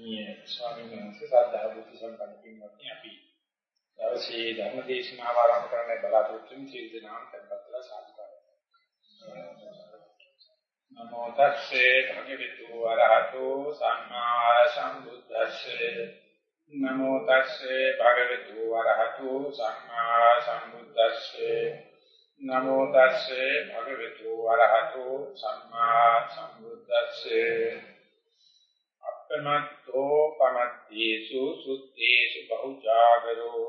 ගෞරවනීය ස්වාමීන් වහන්සේ සාදා බුද්ධ සම්පන්න පින්වත්නි අපි දවසේ ධර්ම දේශනාව ආරම්භ කරන්න බලාපොරොත්තු වෙන සියලු දෙනාම tempatලා සාදුකාරය. නමෝ තස්සේ භගවතු වරහතෝ සම්මා සම්බුද්දස්සේ. නමෝ තස්සේ භගවතු වරහතෝ සම්මා සම්බුද්දස්සේ. නමෝ තස්සේ භගවතු වරහතෝ සම්මා සම්බුද්දස්සේ. අපමත්තෝ පමත්තේසු සුත්තේසු බහුජාගරෝ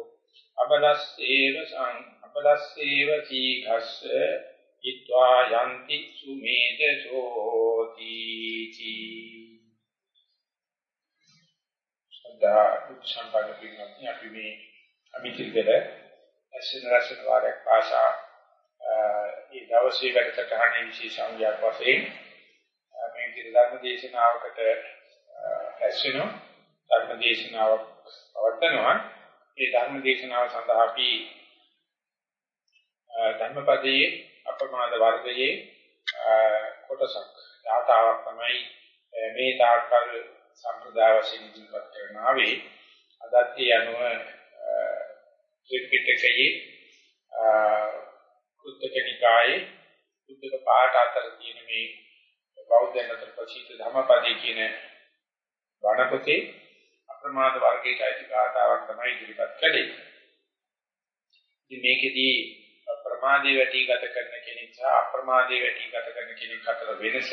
අබලස්සේව සං අබලස්සේව චීඝස්ස ඊත්වා යන්ති සුමේදසෝති සදා උච්චම්පන්න පින්වත්නි අපි මේ අමිතිරිකල ඇසෙන රසන වාරයක් පාසා ඒ දවසේ වැඩසටහනේ විශේෂ අංගයක් වශයෙන් මේ ධර්ම දේශනාවකට රැස් වෙනවා ධර්ම දේශනාවක් පවත්වනවා. ඒ ධර්ම දේශනාව සඳහා අපි ධර්මපදයේ අප්‍රමාද වර්ගයේ කොටසක් දාතාවක් තමයි මේ තාක්කල් සම්ප්‍රදාය වශයෙන් ඉදිරිපත් කරන ආවේ. අදත් ඒ අනුව ත්‍රිපිටකයේ කුද්දක නිකායේ කුද්දක පාඨ අතර තියෙන මේ බෞද්ධයන් අතර ප්‍රසිද්ධ ධර්මපදයේ කියන වණපොතේ අප්‍රමාද වර්ගයට අයිති ගාථාවක් තමයි ඉදිරිපත් කළේ. ඉතින් මේකෙදී ප්‍රමාදයේ වැටි ගත කරන කෙනෙක් සහ අප්‍රමාදයේ වැටි ගත කරන කෙනෙක් අතර වෙනස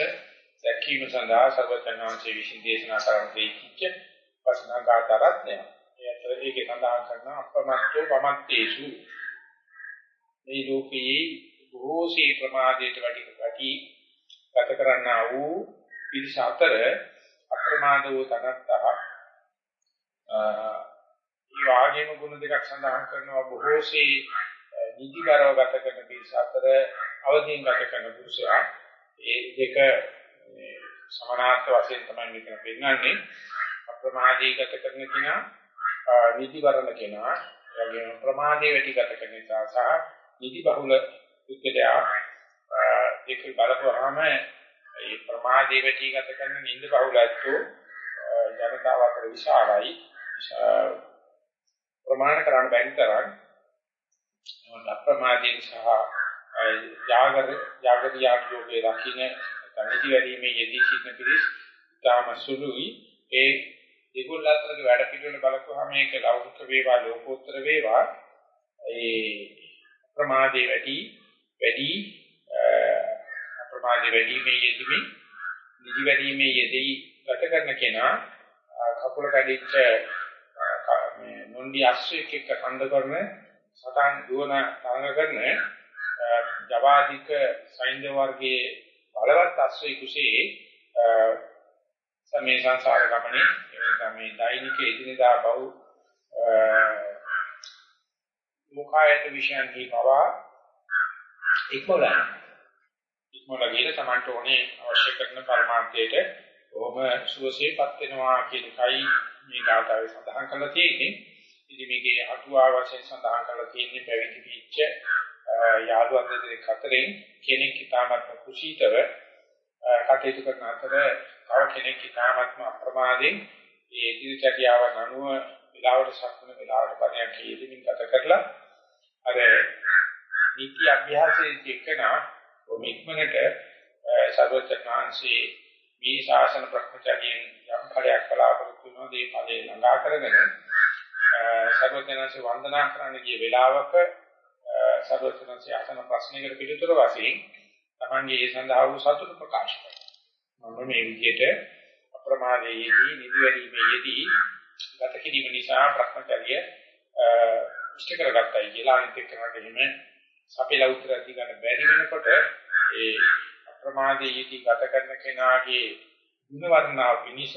දැක්වීම සඳහා සර්වඥාන්සේ විසින් දේශනා කරන දෙයිච්ච වචනා ගාථා රත්නය. ඒ අතර ඒකේ සඳහන් කරන අප්‍රමත්තෝ පමත්තේසු මේ ලෝකයේ බොහෝ සේ ප්‍රමාදයට වැඩි වැඩි ගත කරන්නා වූ පිරිස අතර අප්‍රමාද වූ තනත්තා ඒ වාගේම ගුණ දෙකක් සඳහන් කරනවා බොහෝසේ නිදිකරව ගත කරන පිරිස අතර අවදීන් ගත කරන පුරුෂයා. ඒ දෙක සමානාර්ථ වශයෙන් තමයි මෙතන පෙන්වන්නේ. අප්‍රමාදී ගත කරන කෙනා නිදිවරණ කෙනා එවැගේම ප්‍රමාදයේ වැටි ගත කරන නිසා සහ නිදි බහුල උද්දේශය දෙක බලපුවාම ඒ ප්‍රමාදයේ වැටි ගත කරන නිින්ද බහුලත්වෝ ජනතාව අතර විශාලයි. ප්‍රමාණ කරන්න බැරි තරම් අප්‍රමාදයෙන් සහ ජාගර ජාගරියාක් යෝගේ රකින්න තනිදි වැඩිමේ යෙදී සිටින පිරිස් තාම සුළුයි. ඒ දෙගොල්ල අතරගේ වැඩ පිළිවෙල බලපුවාම මේක ලෞකික වේවා ලෝකෝත්තර වේවා. ඒ ප්‍රමාදේ වැඩි වැඩි අප්‍රමාදේ වැඩි මේ යෙදීමේ නිදි වැඩි මේ යෙදී ගත කරන කෙනා කකුල කැඩිච්ච මේ නොන්ඩි අශ්වයෙක් එක්ක කඳ කරන සතන් දුවන තරඟ කරන ජවාදික සෛන්‍ය වර්ගයේ බලවත් අශ්වයෙ කුසේ සමේ සංසාර ගමනේ එනිසා මේ දෛනික එදිනදා බහු මුඛායත විෂයන්හි පවා ඉක්මොලන ඉක්මොල ගිහින් තමන්ට ඕනේ අවශ්‍ය කරන පරමාර්ථයට කොහොම සුවසේපත් වෙනවා කියන එකයි මේ ගාථාවේ සඳහන් කරලා තියෙන්නේ. ඉතින් මේකේ අටුවා වශයෙන් සඳහන් කරලා තියෙන්නේ පැවිදි පිච්ච යාළුවන් දෙදෙනෙක් අතරින් කෙනෙක් ඊටාත්ම කුසීතව කටයුතු කරන අතර තව කෙනෙක් ඊටාත්ම අප්‍රමාදයෙන් ඒ දිනචරියාවන් අනුව විලාවට සක්මන විලාවට පරියන්ක යෙදමින් ගත කරලා අර නීති අභ්‍යාසයේ එක්කන ඔමික්මනට සර්වචනාංශී මේ ශාසන ප්‍රඥාචර්යයෙන් යම් ඵලයක් බලාපොරොත්තු වෙනවා ඒ ඵලේ ළඟා කරගෙන සර්වඥාන්සේ වන්දනා කරන්න ගිය වෙලාවක සර්වඥාන්සේ අසන ප්‍රශ්නයකට පිළිතුර වශයෙන් Tamange ඒ සඳහා වූ සතුට ප්‍රකාශ කරනවා. මම මේ විදිහට අප්‍රමාදයේදී නිදිවැරීමේදී ගත කිරීම නිසා ප්‍රඥාචර්ය ඉෂ්ට කරගත්තයි කියලා අනිත් එක්කනට එහෙම සපේලා උත්තර දී ගන්න බැරි වෙනකොට ඒ ප්‍රමාදයේදී ගත කරන කෙනාගේ ගුණ වර්ණාව පිනිස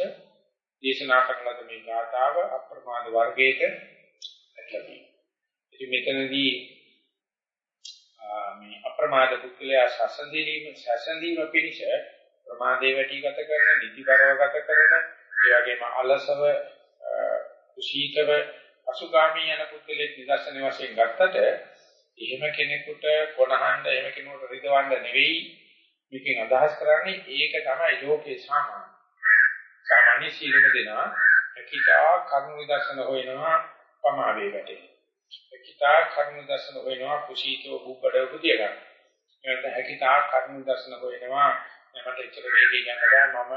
දේශනා කරන ලද මේ ගාථාව අප්‍රමාද වර්ගයට ඇట్లా තියෙනවා. ඉතින් මෙතනදී මේ අප්‍රමාද පුද්ගලයා සසඳීම සසඳීම පිනිස ප්‍රමාදේ වැටි ගත කරන, නිදිබරව ගත කරන, ඒ වගේම අලසව කුසීතව අසුගාමී යන පුද්ගලෙක් නිදර්ශන වශයෙන් ගත්තට එහෙම කෙනෙකුට කොනහඬ එහෙම කෙනෙකුට රිදවන්න නෙවෙයි මේකෙන් අදහස් කරන්නේ ඒක තමයි ලෝකේ සාමාන්‍ය. සාමාන්‍ය සීලම දෙනා කිතා කර්ම විදර්ශන හොයනවා පමාවේ වැටේ. කිතා කර්ම විදර්ශන හොයනවා කුසීතෝ බුබ්බඩ බුදිය ගන්න. එතන හැකිතා කර්ම විදර්ශන හොයනවා මට එච්චර වේගයෙන් යන්න බෑ මම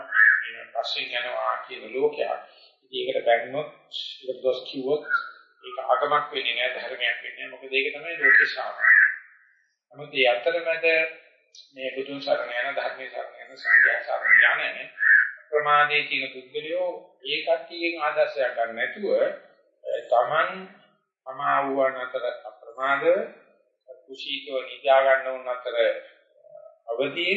මේ පස්සේ යනවා කියන ලෝකයක්. ඉතින් ඒකට බැන්නොත් ඒක දොස් කිව්වොත් ඒක ආගමක් වෙන්නේ නෑ ධර්මයක් වෙන්නේ මොකද ඒක තමයි ලෝකේ ශාසනය. නමුත් මේ අතරමැද මේ බුදුන් සරණ යන ධර්මයේ සරණ යන සංඝයා සරණ යන ප්‍රමාදයේ තියෙන පුද්ගලයෝ ඒ කට්ටියගෙන් ආදර්ශයක් ගන්න නැතුව තමන් අමාවුවන් අතර අප්‍රමාද කුසීතව නිදා ගන්න උන් අතර අවදී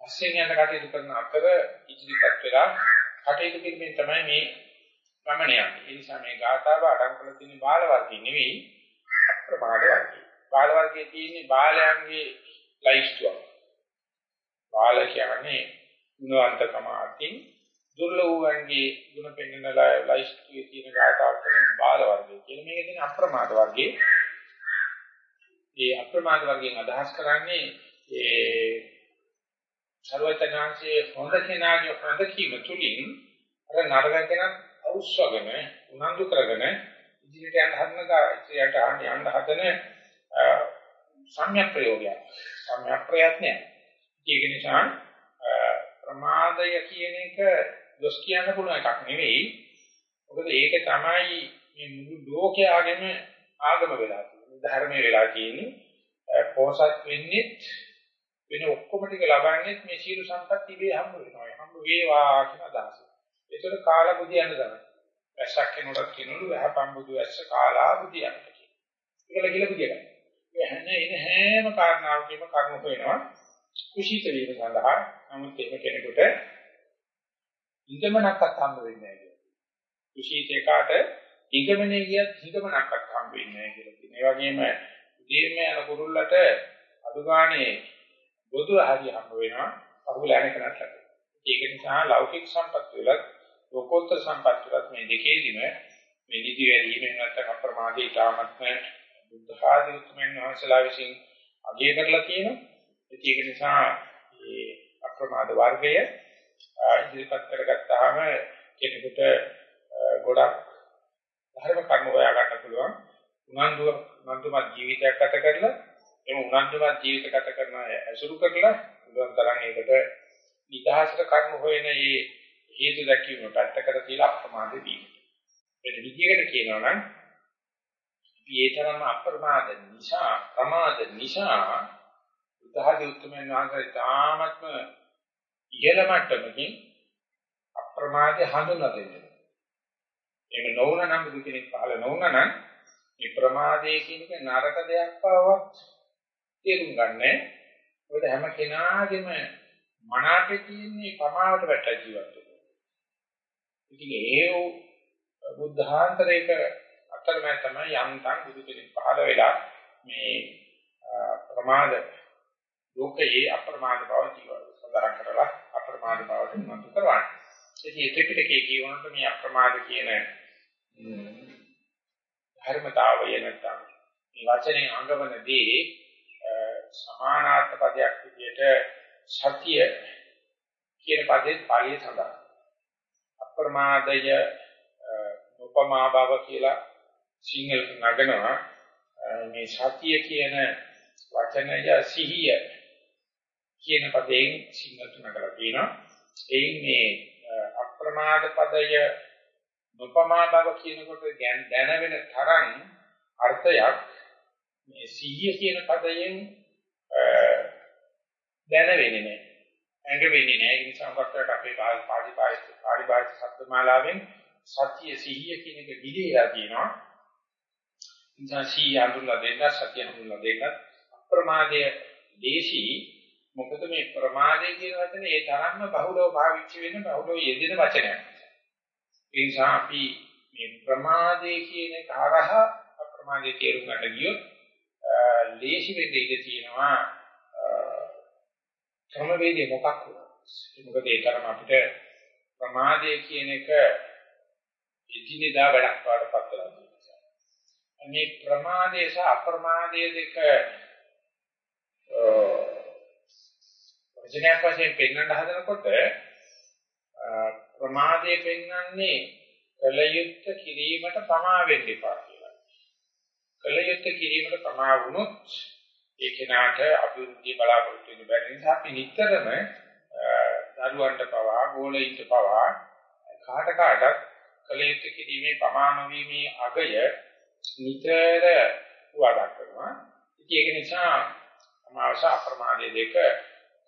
පස්සේ යන කටයුතු කරන අතර ඉදිරිපත් වෙලා කටයුතු කිරීමෙන් තමයි මේ ගමන යන්නේ. ඒ නිසා මේ ගාථාව අඩං කළ තියෙන බාල වර්ගය නෙවෙයි අප්‍රමාද වර්ගය. බාල වර්ගයේ තියෙන්නේ බාලයන්ගේ ලයිස්තුවක්. බාල කියන්නේ ගුණවන්තකම අතින් දුර්ලභ වූන්ගේ ගුණ පෙන්වන ලයිස්තුවේ තියෙන ගාථාවක් තමයි බාල වර්ගය. කියලා මේකේ තියෙන අප්‍රමාද වර්ගයේ මේ අප්‍රමාද වර්ගයෙන් අදහස් කරන්නේ ඒ ਸਰවඥාන්සේ හොඳ කෙනාගේ හොඳ කීම තුලින් අර නරක කෙනා අවශ්‍යගෙන උනන්දු කරගෙන ඉදිරියට යන්න හදන ඉදිරියට යන්න හදන සම්‍යක් ප්‍රයෝගය සම්‍යක් ප්‍රයත්නය ඒක නිසා ප්‍රමාදය කියන එක දොස් කියන්න පුළුවන් එකක් නෙවෙයි. මොකද ඒක තමයි මේ මුළු ලෝකයාගෙම ආගම වෙලා තියෙන්නේ ධර්මයේ වෙලා තියෙන්නේ. පෝසත් වෙන්නේ වෙන ඔක්කොම ටික ලබන්නේ මේ සීල සම්පත් ඉබේ හම්බ වෙනවා. හම්බ වේවා කියන අදහස. ඒතර කාලා බුදියන්න තමයි. වැස්සක් කෙනෙකුට කියනලු වැහපම් බුදු වැස්ස කාලා බුදියන්න කියන. ඒකල කියලා බුදිය ගන්න. ඒ හැම එන හැම කාරණාවකම කර්ම හොයනවා. කුසීත වීම සඳහා නමුත් ඒක කෙනෙකුට ඉඳමනක්වත් හම්බ වෙන්නේ නැහැ කියලා. කුසීත එකට ඉගමනේ ගියත් හිතමනක්වත් හම්බ වෙන්නේ නැහැ කියලා කියනවා. ඒ වගේම උදේම යන කුරුල්ලට අදුගානේ බොදු හරි හම්බ වෙනවා අහුල යන කෙනාට. ඒක නිසා ලෞකික සම්පත් වලත් ලෝකෝත්තර සම්පත් වලත් මේ දෙකේදීම මේ නිදි වැඩිම නැත්නම් අප්‍රමාදී තාමත්ම බුද්ධ ආදී උතුම්යන් වහන්සේලා විසින් අගය කරලා තියෙනවා. ඒක නිසා මේ අප්‍රමාද වර්ගය ඉදිරිපත් කරගත්තාම කෙනෙකුට ගොඩක් ධර්ම කර්ම හොයා ගන්න පුළුවන්. උනන්දුව උනන්දුමත් ජීවිතයක් ගත කරලා එම උනන්දුමත් ජීවිත ගත කරන ඇසුරු කරලා උදන් තරම් ඒකට නිදහසට කර්ම හොයන මේ හේතු දැක්වීම පැත්තකට තියලා අප්‍රමාද වීම. වෙන විදිහකට කියනවා නම් අපි ඒ තරම් අප්‍රමාද නිසා ප්‍රමාද නිසා උදාහරණ උත්තරමයන් වහන්සේ තාමත්ම ඉහළ මට්ටමකින් අප්‍රමාදය හඳුනා දෙන්නේ. ඒක නොවුන නම් බුදු කෙනෙක් පහළ නොවුන නම් මේ ප්‍රමාදයේ කියන එක නරක දෙයක් බවවත් තේරුම් ගන්නෑ. මොකද හැම කෙනාගේම මනාපේ තියෙන්නේ පමාවට වැටලා ජීවත් වෙනවා. ඉතින් ඒ බුද්ධාන්තරයක අතරමැද තමයි යන්තම් බුදු කෙනෙක් පහළ වෙලා මේ ප්‍රමාද ලෝකයේ අප්‍රමාද බව ජීවත් සඳහන් කරලා අප්‍රමාද බවට උනන්දු කරවන්න. ඉතින් ත්‍රිපිටකයේ කියවනකොට මේ අප්‍රමාද කියන ධර්මතාවය නැත්නම් මේ වචනේ අංගවනදී සමානාර්ථ පදයක් විදිහට සතිය කියන පදේ පාළිය සඳහන්. අප්‍රමාදය උපමා භව කියලා සිංහලට නගනවා මේ සතිය කියන වචනය සිහිය කියන පදයෙන් සිංහලට නගලා තියෙනවා. එයින් මේ අප්‍රමාද පදය උපමා භව කියනකොට දැන වෙන තරම් අර්ථයක් මේ සිහිය කියන පදයෙන් දැන වෙන්නේ නැහැ. ඇඟ වෙන්නේ නැහැ. ඒ නිසා වක්තයට අපේ පාලි පායිස්ත පාලි භාෂ ශබ්දමාලාවෙන් සත්‍ය සිහිය කියන එක දිලිලා තියෙනවා. නිසා සිහිය හඳුන්ලා දෙන්න සත්‍ය හඳුන්ලා දෙන්න අප්‍රමාදයේ දේශී මොකද මේ ප්‍රමාදය කියන වචනේ ඒ තරම්ම බහුලව පාවිච්චි වෙන බහුලව යෙදෙන වචනයක්. ඒ නිසා අපි මේ ප්‍රමාදයේ කියන එක හරහා අප්‍රමාදයේ තේරුම් ගන්න ගියොත් ලේසි වෙන්න ඉඩ තියෙනවා ක්‍රමවේදය මොකක් වුණත් මොකද ඒ තරම අපිට ප්‍රමාදය කියන එක ඉදිනදා වැඩක් වඩපත් කරලා තියෙනවා. මේ ප්‍රමාදය සහ අප්‍රමාදය දෙක වචනයක් වශයෙන් පෙන්වන්න හදනකොට ප්‍රමාදයේ පෙන්වන්නේ කලයුත්ත කිරීමට පමා වෙන්න එපා කියලා. කලයුත්ත කිරීමට පමා වුණොත් ඒ කෙනාට අභිවෘද්ධිය බලාපොරොත්තු වෙන්න බැරි නිසා අපි නිතරම දරුවන්ට පවා ගෝලයින්ට පවා කාට කාටත් කලයුත්ත කිරීමේ පමා නොවීමේ අගය නිතර උවදක් කරනවා. ඉතින් ඒක නිසා අමාවස අප්‍රමාදයේ දෙක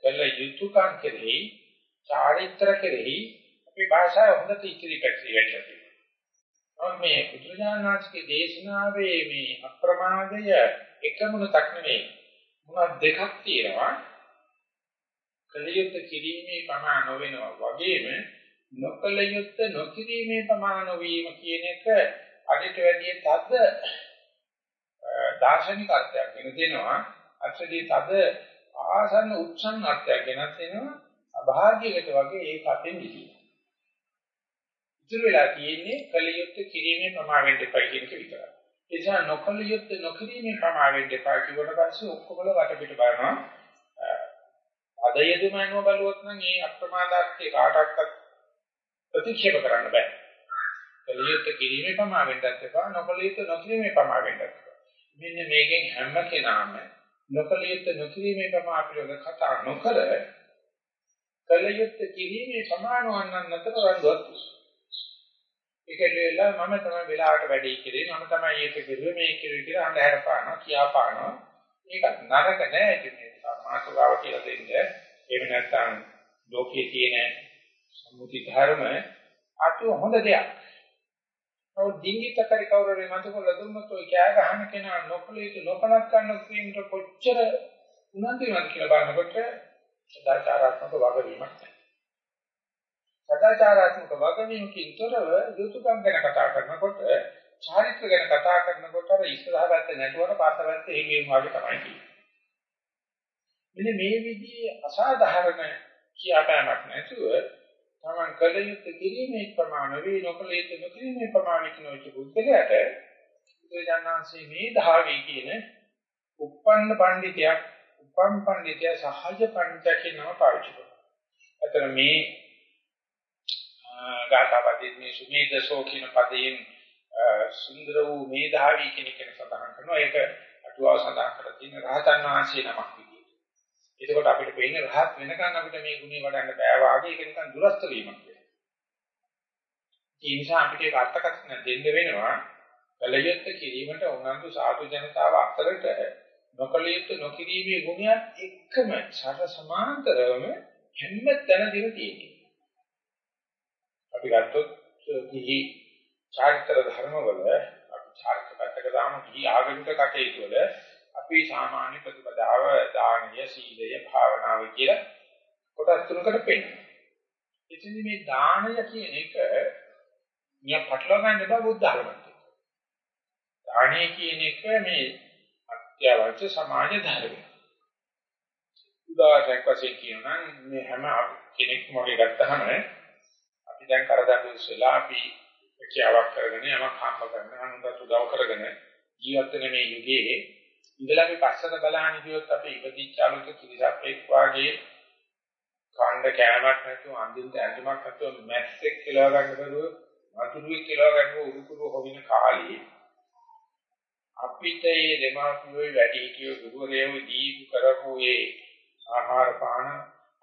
කළ යුතුයකම් කෙරෙහි චාරිත්‍ර කෙරෙහි අපේ භාෂාව හොඳට ඉතිරි පැතිරි වෙලා තියෙනවා. මේ බුදුරජාණන්සේගේ දේශනාවේ මේ අප්‍රමාදය එකමුණක් නෙවෙයි. මොනක් දෙකක් තියෙනවා. කලියුත් කිරීමේ ප්‍රමාණ නොවෙනවා වගේම නොකලියුත් නොකිරීමේ ප්‍රමාණ නොවීම කියන එක අදිට වැඩි තද දාර්ශනික අර්ථයක් වෙන දෙනවා. අත්‍යදී තද ආසන්න උත්සන්න අර්ථයක් ගෙනත් දෙනවා. අභාග්‍යයකට වගේ ඒක අතෙන් දිදී. ඉතුරු වෙලා තියෙන්නේ කලියුත් කිරීමේ ප්‍රමාණයට දෙපයි කියන එක විතරයි. ඒ නිසා නොකලියුත් නොකිරීමේ ප්‍රමාණයට දෙපයි කියවට පස්සේ ඔක්කොම වටපිට බලනවා. අද යෙදුමනෝ බලුවොත් නම් මේ අප්‍රමාදාර්ථයේ කාටවත් ප්‍රතික්ෂේප කරන්න බෑ. කලියුත් කිරීමේ ප්‍රමාණයට දෙපා නොකලියුත් නොකිරීමේ ප්‍රමාණයට මෙන්න මේකෙන් හැම කෙනාම නොකලියුත් නොකිරීමේ ප්‍රමාණ පිළිවෙල කතා නොකර කලියුත් කිරීමේ සමාන වන්නන් අතර රණ්ඩුවක් ඒකෙල්ලෙලා මම තමයි වෙලාවට වැඩි කිරේ මම තමයි ඒක කිරුවේ මේ කිරුවේ කියලා අඳහැර පානවා කියා පානවා ඒක නරක නෑ ඉතින් මේ මාතෘකාව කියලා දෙන්න. එහෙම නැත්නම් ලෝකයේ තියෙන සම්මුති ධර්ම අතු හොඳ දෙයක්. ඔව් ඩිංගිත කරි කවුරුරේ මතකවල දුන්නොත් ඔය කෑ ගහන කෙනා නොකල යුතු නොකනක් ගන්න ක්‍රීමට කොච්චර උනන්දු වෙනවද කියලා බලනකොට සදාචාරාත්මක වගවීමක්. නැහැ. සදාචාරාත්මක වගවීමකින් තොරව යුතුයකම් ගැන කතා කරනකොට චාරිත්‍ර ගැන කතා කරනකොට අර ඉස්සරහ පැත්ත නැතුවට පස්ස පැත්ත එහෙම වගේ තමයි කියන්නේ. මෙන්න මේ විදිහේ අසාධාරණ කියාපෑමක් නැතුව තමන් කල යුත්තේ කිරීමේ ප්‍රමාණ වේ නොකල යුත්තේ නොකිරීමේ ප්‍රමාණ කිනෝච බුද්ධලයට බුදුජානනාංශයේ මේ ධාවී කියන උප්පන්න පඬිතයක් උපම් පඬිතය සහජ පඬිතය කියනවා පාවිච්චි කරනවා. අතන මේ ගාථාපදයේ මේ සුමේදසෝ කියන පදයෙන් සුන්දර වූ මේ ධාවී කියන එක සඳහන් කරනවා. ඒක අටුවාව සඳහන් කරලා තියෙන රහතන් වහන්සේ නමක් එතකොට අපිට පේන්නේ රහත් වෙනකන් අපිට මේ ගුණය වඩන්න බෑ වාගේ ඒක නිකන් දුරස්ත වීමක් කියලා. ඒ නිසා අපිට ඒක අර්ථකථන දෙන්න වෙනවා කලියුත් කිරීමට උනන්දු සාධු ජනතාව අතරට නොකලියුත් නොකිරීමේ ගුණයත් එක්කම සර සමාන්තරවම හැම තැනදීම තියෙනවා. අපි ගත්තොත් කිහි චාරිත්‍ර ධර්මවල අපි චාරිත්‍ර පැත්තක දාමු කිහි ආගමික කටයුතු වල අපි සාමාන්‍ය ප්‍රතිපදාව දානීය සීලය භාවනාව කියලා කොටස් තුනකට පෙන්නනවා. ඉතින් මේ දානය කියන එක නිය පටලවා ගන්න බෑ බුද්ධ ධර්මයට. දානය කියන එක මේ අත්‍යවශ්‍ය සමාජ ධර්මයක්. උදාහරණයක් වශයෙන් කියනවා මේ හැම කෙනෙක්ම වගේ ගත්තහම අපි දැන් කරදඬු ඉස්සලා අපි කියාවක් කරගෙන යමක් හම්බ කරගෙන අනුන්ට උදව් කරගෙන ජීවත් වෙන මේ යුගයේ ඉඳලා අපි පස්සට බලහන් ඉදියොත් අපි ඉපදිච්ච අලුත කිරිසක් එක් වාගේ කාණ්ඩ කෑමක් නැතුව අඳින්න ඇඳුමක් නැතුව මැස්සෙක් කියලා ගන්න බැරුව වතුරුවෙක් කියලා ගන්න උරුකුරු හොවින කාලේ අපිට මේ දෙමාපියෝ වැඩි හිටියෝ ගුරුවරයෝ දීපු කරපු ඒ ආහාර පාන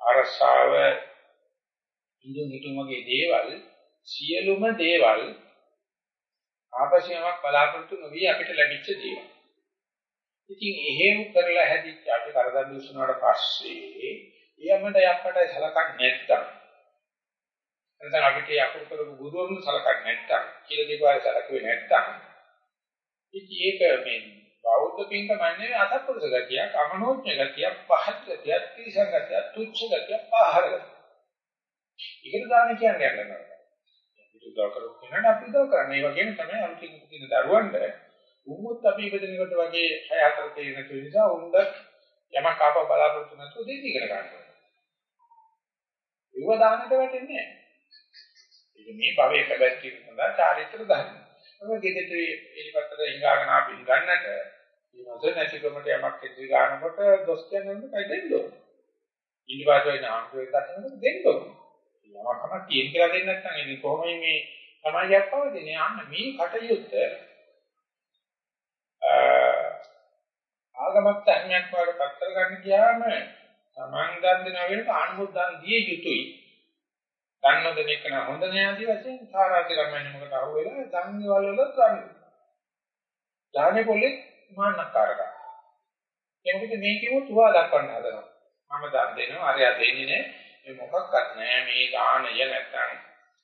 අරසාව ඉඳුන් හිටුම් වගේ දේවල් සියලුම දේවල් ආපසියමක් බලාපොරොත්තු නොවි අපිට ලැබිච්ච දේවල් ඉතින් එහෙම කරලා හැදිච්ච අපි කරදර දුස්සනාට පස්සේ යමඩ යක්කට සලකන්නේ නැත්තම් නැත්නම් අපිට යකුරු කරපු ගුරුවරුන් සලකන්නේ නැත්තම් කියලා දෙපාර සලකුවේ නැත්තම් ඉතින් ඒක මේ බෞද්ධ පින්කමන්නේ අසත්පුරුෂ ගතියක් අමනෝඥ ගතියක් පහත් ගතියක් තිරසං ගතියක් තුච්ඡ ගතියක් පහර ගතියක්. ඒකට දාන කියන්නේ යනවා. අපි උදව් කරපු කෙනාට අපි උදව් කරන්නේ. ඒ වගේම තමයි අලුතින් උපදින දරුවන්ට උමුත් අපි ඉපදෙනකොට වගේ 6 4 තේරෙන නිසා උන්ද යමක් ආපහු බලාපොරොත්තු නැතුව දෙන්න ඉගෙන ගන්නවා. ඒව දාන්නට වැටෙන්නේ නැහැ. ඒක මේ භවයේ පැවැත්ම සඳහා චාරිත්‍ර ධර්ම. ඔය ගෙදරට එලිපත්තට හිඟාගෙන අපි ගන්නට මේ මොකද නැතිකමට යමක් ඉදිරි ගන්නකොට දොස් කියන්නේ කයි දෙන්න ඕන. ඊට පස්සේ නාමකේ දකින්නට දෙන්න ඕන. යමකම තියෙන කියලා දෙන්නේ නැත්නම් ඉතින් කොහොමයි මේ සමාජයක් පවතින්නේ? අන්න මේ කටයුත්ත ආගමක් ධර්මයක් වගේ පත්තර ගන්න ගියාම සමාන් දන් දෙනා වෙනක ආනුමෝදන් දිය යුතුයි. දන්නොද මේක න හොඳ නෑ ආදි වශයෙන් සාරාති රමන්නේ මොකට අහුවෙලා සංගවල වල ගන්න. ඥානේ පොලේ මාන්නකාරකම්. එතකොට මේකෙම තුවා දක්වන්න හදනවා. මම දන් දෙනවා අරයා දෙන්නේ නෑ. මේ මොකක්වත් නෑ මේ දාණය නැත්තම්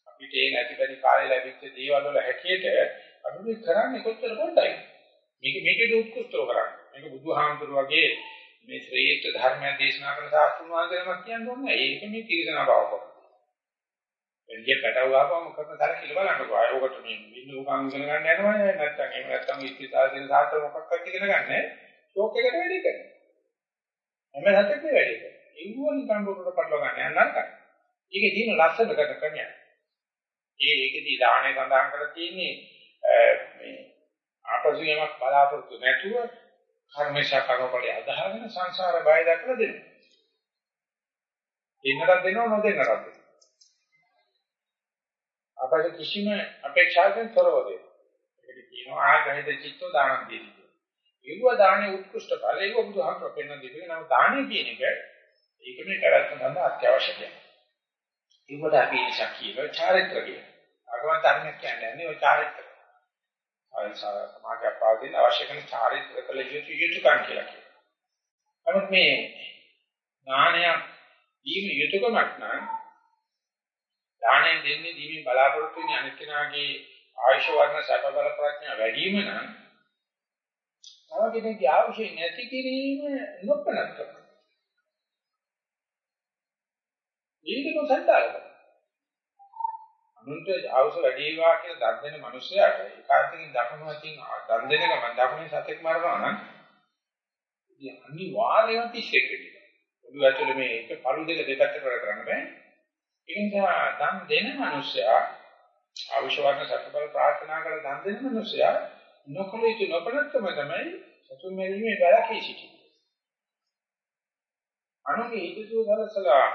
අපිට ඒ නැතිපරි කාලේ ලැබිච්ච දේවල් වල හැටියට අනුරු කරන්නේ කොච්චර පොඩ්ඩයි. මේක මේකේ උත්කෘෂ්ටව කරන්නේ. මේක බුදුහාමුදුරු වගේ මේ ශ්‍රේෂ්ඨ ධර්මය දේශනා කරන සාස්තුන් වහන්සේනමක් කියන්නේ ඒක මේ තිරසනා බවක. එළිය පැටවුවාම මොකක්ද තර කියලා බලන්නකෝ. ආයෝකට මේ බින්දු කංග ඉගෙන ගන්න යනවා නැත්නම් එහෙම නැත්නම් ඉස්තිතාල දෙන සාත්‍ර මොකක්වත් ඉගෙන ගන්න ෂෝක් එකට වැඩි කරනවා. හැම සතෙක්ම වැඩි කරනවා. ඒගොල්ලෝ නිකන් බොරුවට පටලවා ගන්න යන නරකයි. ඒකේ තියෙන ලස්සන ගත ක්‍රමයක්. ඒ ඒකදී දාහනේ සඳහන් කරලා තියෙන්නේ මේ ආපසු යමක් බලාපොරොත්තු නැතුව කර්මේශා කර්මඵලයේ අදහගෙන සංසාර බය දක්වලා දෙනවා. දෙන්නට දෙනව නොදෙන්නට දෙනවා. අපට කිසිම අපේක්ෂාවකින් තොරව දෙනවා. ඒකට කියනවා ආගහිත චිත්තෝ දානම් දෙන්නේ. ඒව දානේ උත්කෘෂ්ඨ ඵල ඒක බුදුහාමර පෙන්වන දෙන්නේ නම් දානේ කියන එක ඒක මේ පැවැත්ම සඳහා අත්‍යවශ්‍යයි. ඒකට අපි ශක්තිය චාරිත්‍ර කියන. ආගම ධර්මයක් කියන්නේ ඔය චාරිත්‍ර. සමාජයක් පාදින අවශ්‍ය කරන චාරිත්‍ර කළ යුතු යුතුයකම් කියලා කියනවා. නමුත් මේ ඥානයක් දීම යුතුයකමක් නම් දාණය දෙන්නේ දීමින් බලාපොරොත්තු වෙන අනිත් කෙනාගේ ආයුෂ වර්ණ සැප බල ප්‍රඥා වැඩි වීම නම් තව කෙනෙක්ගේ අවශ්‍ය නැති කිරීම නොපනත්කම. මේක නොසන්ඩාලක. අනුන්ට අවශ්‍ය වැඩි වේවා කියලා දන් දෙන මිනිසයාට ඒකාන්තයෙන් දකුණු අතින් දන් දෙන ගමන් දකුණේ සතෙක් මරනවා නම් ඉතින් අනිවාර්යයෙන්ම තිස්සෙක් වෙනවා. ඔළුව ඇතුලේ මේ එක පළු දෙක දෙකට කර කරන්න බෑ. ඒ නිසා දන් දෙන මිනිසයා අවශ්‍ය වර්ණ සත්බල ප්‍රාර්ථනා කරලා දන් දෙන මිනිසයා නොකල යුතු නොපනත්තම තමයි සතුන් මෙරීමේ වැරකී සිටින්නේ. අනුගේ හිතසුව දරසලා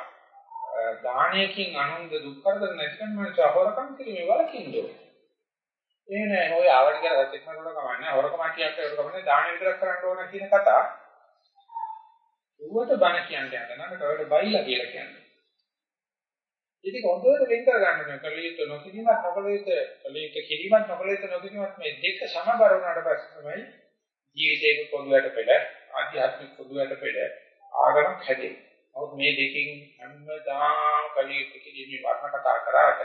දානයකින් අනුන්ද දුක් කරදර නැතිකම මනස හොරකම් කිරීමේ වලකින්න ඕනේ. ඒ නෑ ඔය ආවට කියලා සත්‍යක් මරනකොට කමන්නේ හොරකම කියක් ඒක කමන්නේ දාන විතරක් කරන්න ඕන කියන කතා. ඌවට බණ කියන්නේ නැත්නම් කවදාද බයිලා කියලා කියන්නේ. ඉතින් හොඳට වෙන් කර ගන්න ඕනේ කලියුත් නොකිරීමත් නොකලියුත් කලියුත් කිරීමත් නොකලියුත් නොකිරීමත් මේ දෙක සමබර වුණාට පස්සේ තමයි ජීවිතේක පොදුවට පෙළ ආධ්‍යාත්මික පොදුවට පෙළ ආගමක් හැදෙන්නේ. නමුත් මේ දෙකෙන් හැමදාම කලියුත් කිරීමේ වර්ණ කතා කරාට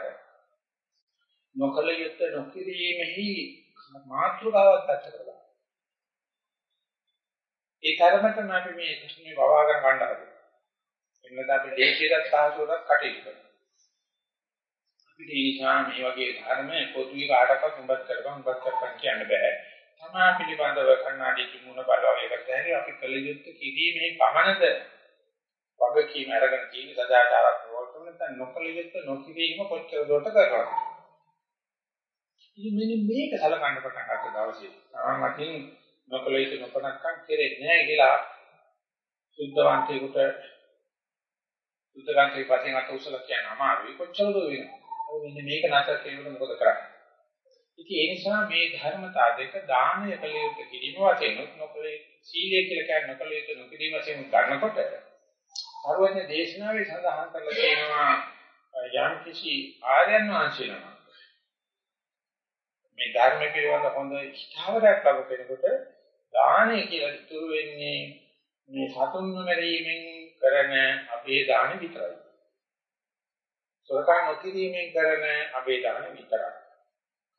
නොකලියුත් නොකිරීමෙහි මාත්‍රකාවක් පැත්ත කරගන්න. ඒ තරමටම අපි මේ ප්‍රශ්නේ වවා ගන්න ගන්නවා. එන්නද අපි දේශීයත් සාහසුරක් කටයුතු කරනවා. අපිට ඒ නිසා මේ වගේ ධර්ම පොදුවේ කාටවත් උඹත් කරපන් උඹත් කරපන් කියන්න බෑ. තමා පිළිබඳව කන්නාඩි කිමුණ බලව එකක් දැනගෙන අපි කළ යුත්තේ කිරීමේ පමණද වගකීම අරගෙන තියෙන සදාචාරයක් වලට නැත්නම් නොකළ යුත්තේ නොකිරීම කොච්චර දුරට කරනවා. ඉතින් මෙන්න මේක සලකන්න පටන් ගත්ත දවසේ තමන්ගටින් නොකළ යුතු නොකනක්කම් කෙරෙන්නේ නැහැ කියලා සුද්ධවන්තයෙකුට සුද්ධවන්තයෙක් වශයෙන් අත උසලා කියන අමාරුයි කොච්චර දුර වෙනවද? මෙන්න මේක නැතර කෙනෙකුට මොකද කරන්නේ? ඉතින් ඒ නිසා මේ ධර්මතා දෙක දානය කළ යුතු කිරීම වශයෙන් නොකළ සීලය කියලා කියන නොකළ යුතු නොකිරීම වශයෙන් ගන්නකොට සර්වඥ දේශනාවේ සඳහන් කරලා තියෙනවා යම් කිසි ආර්යයන් වහන්සේනම මේ ධර්ම පිළිබඳ හොඳ ස්ථාවරයක් ලබ කෙනෙකුට දානය කියලා ඉතුරු වෙන්නේ මේ සතුන් නොමරීමෙන් කරන අපේ දාන විතරයි. සොරකම් නොකිරීමෙන් කරන අබේදාන විතරයි.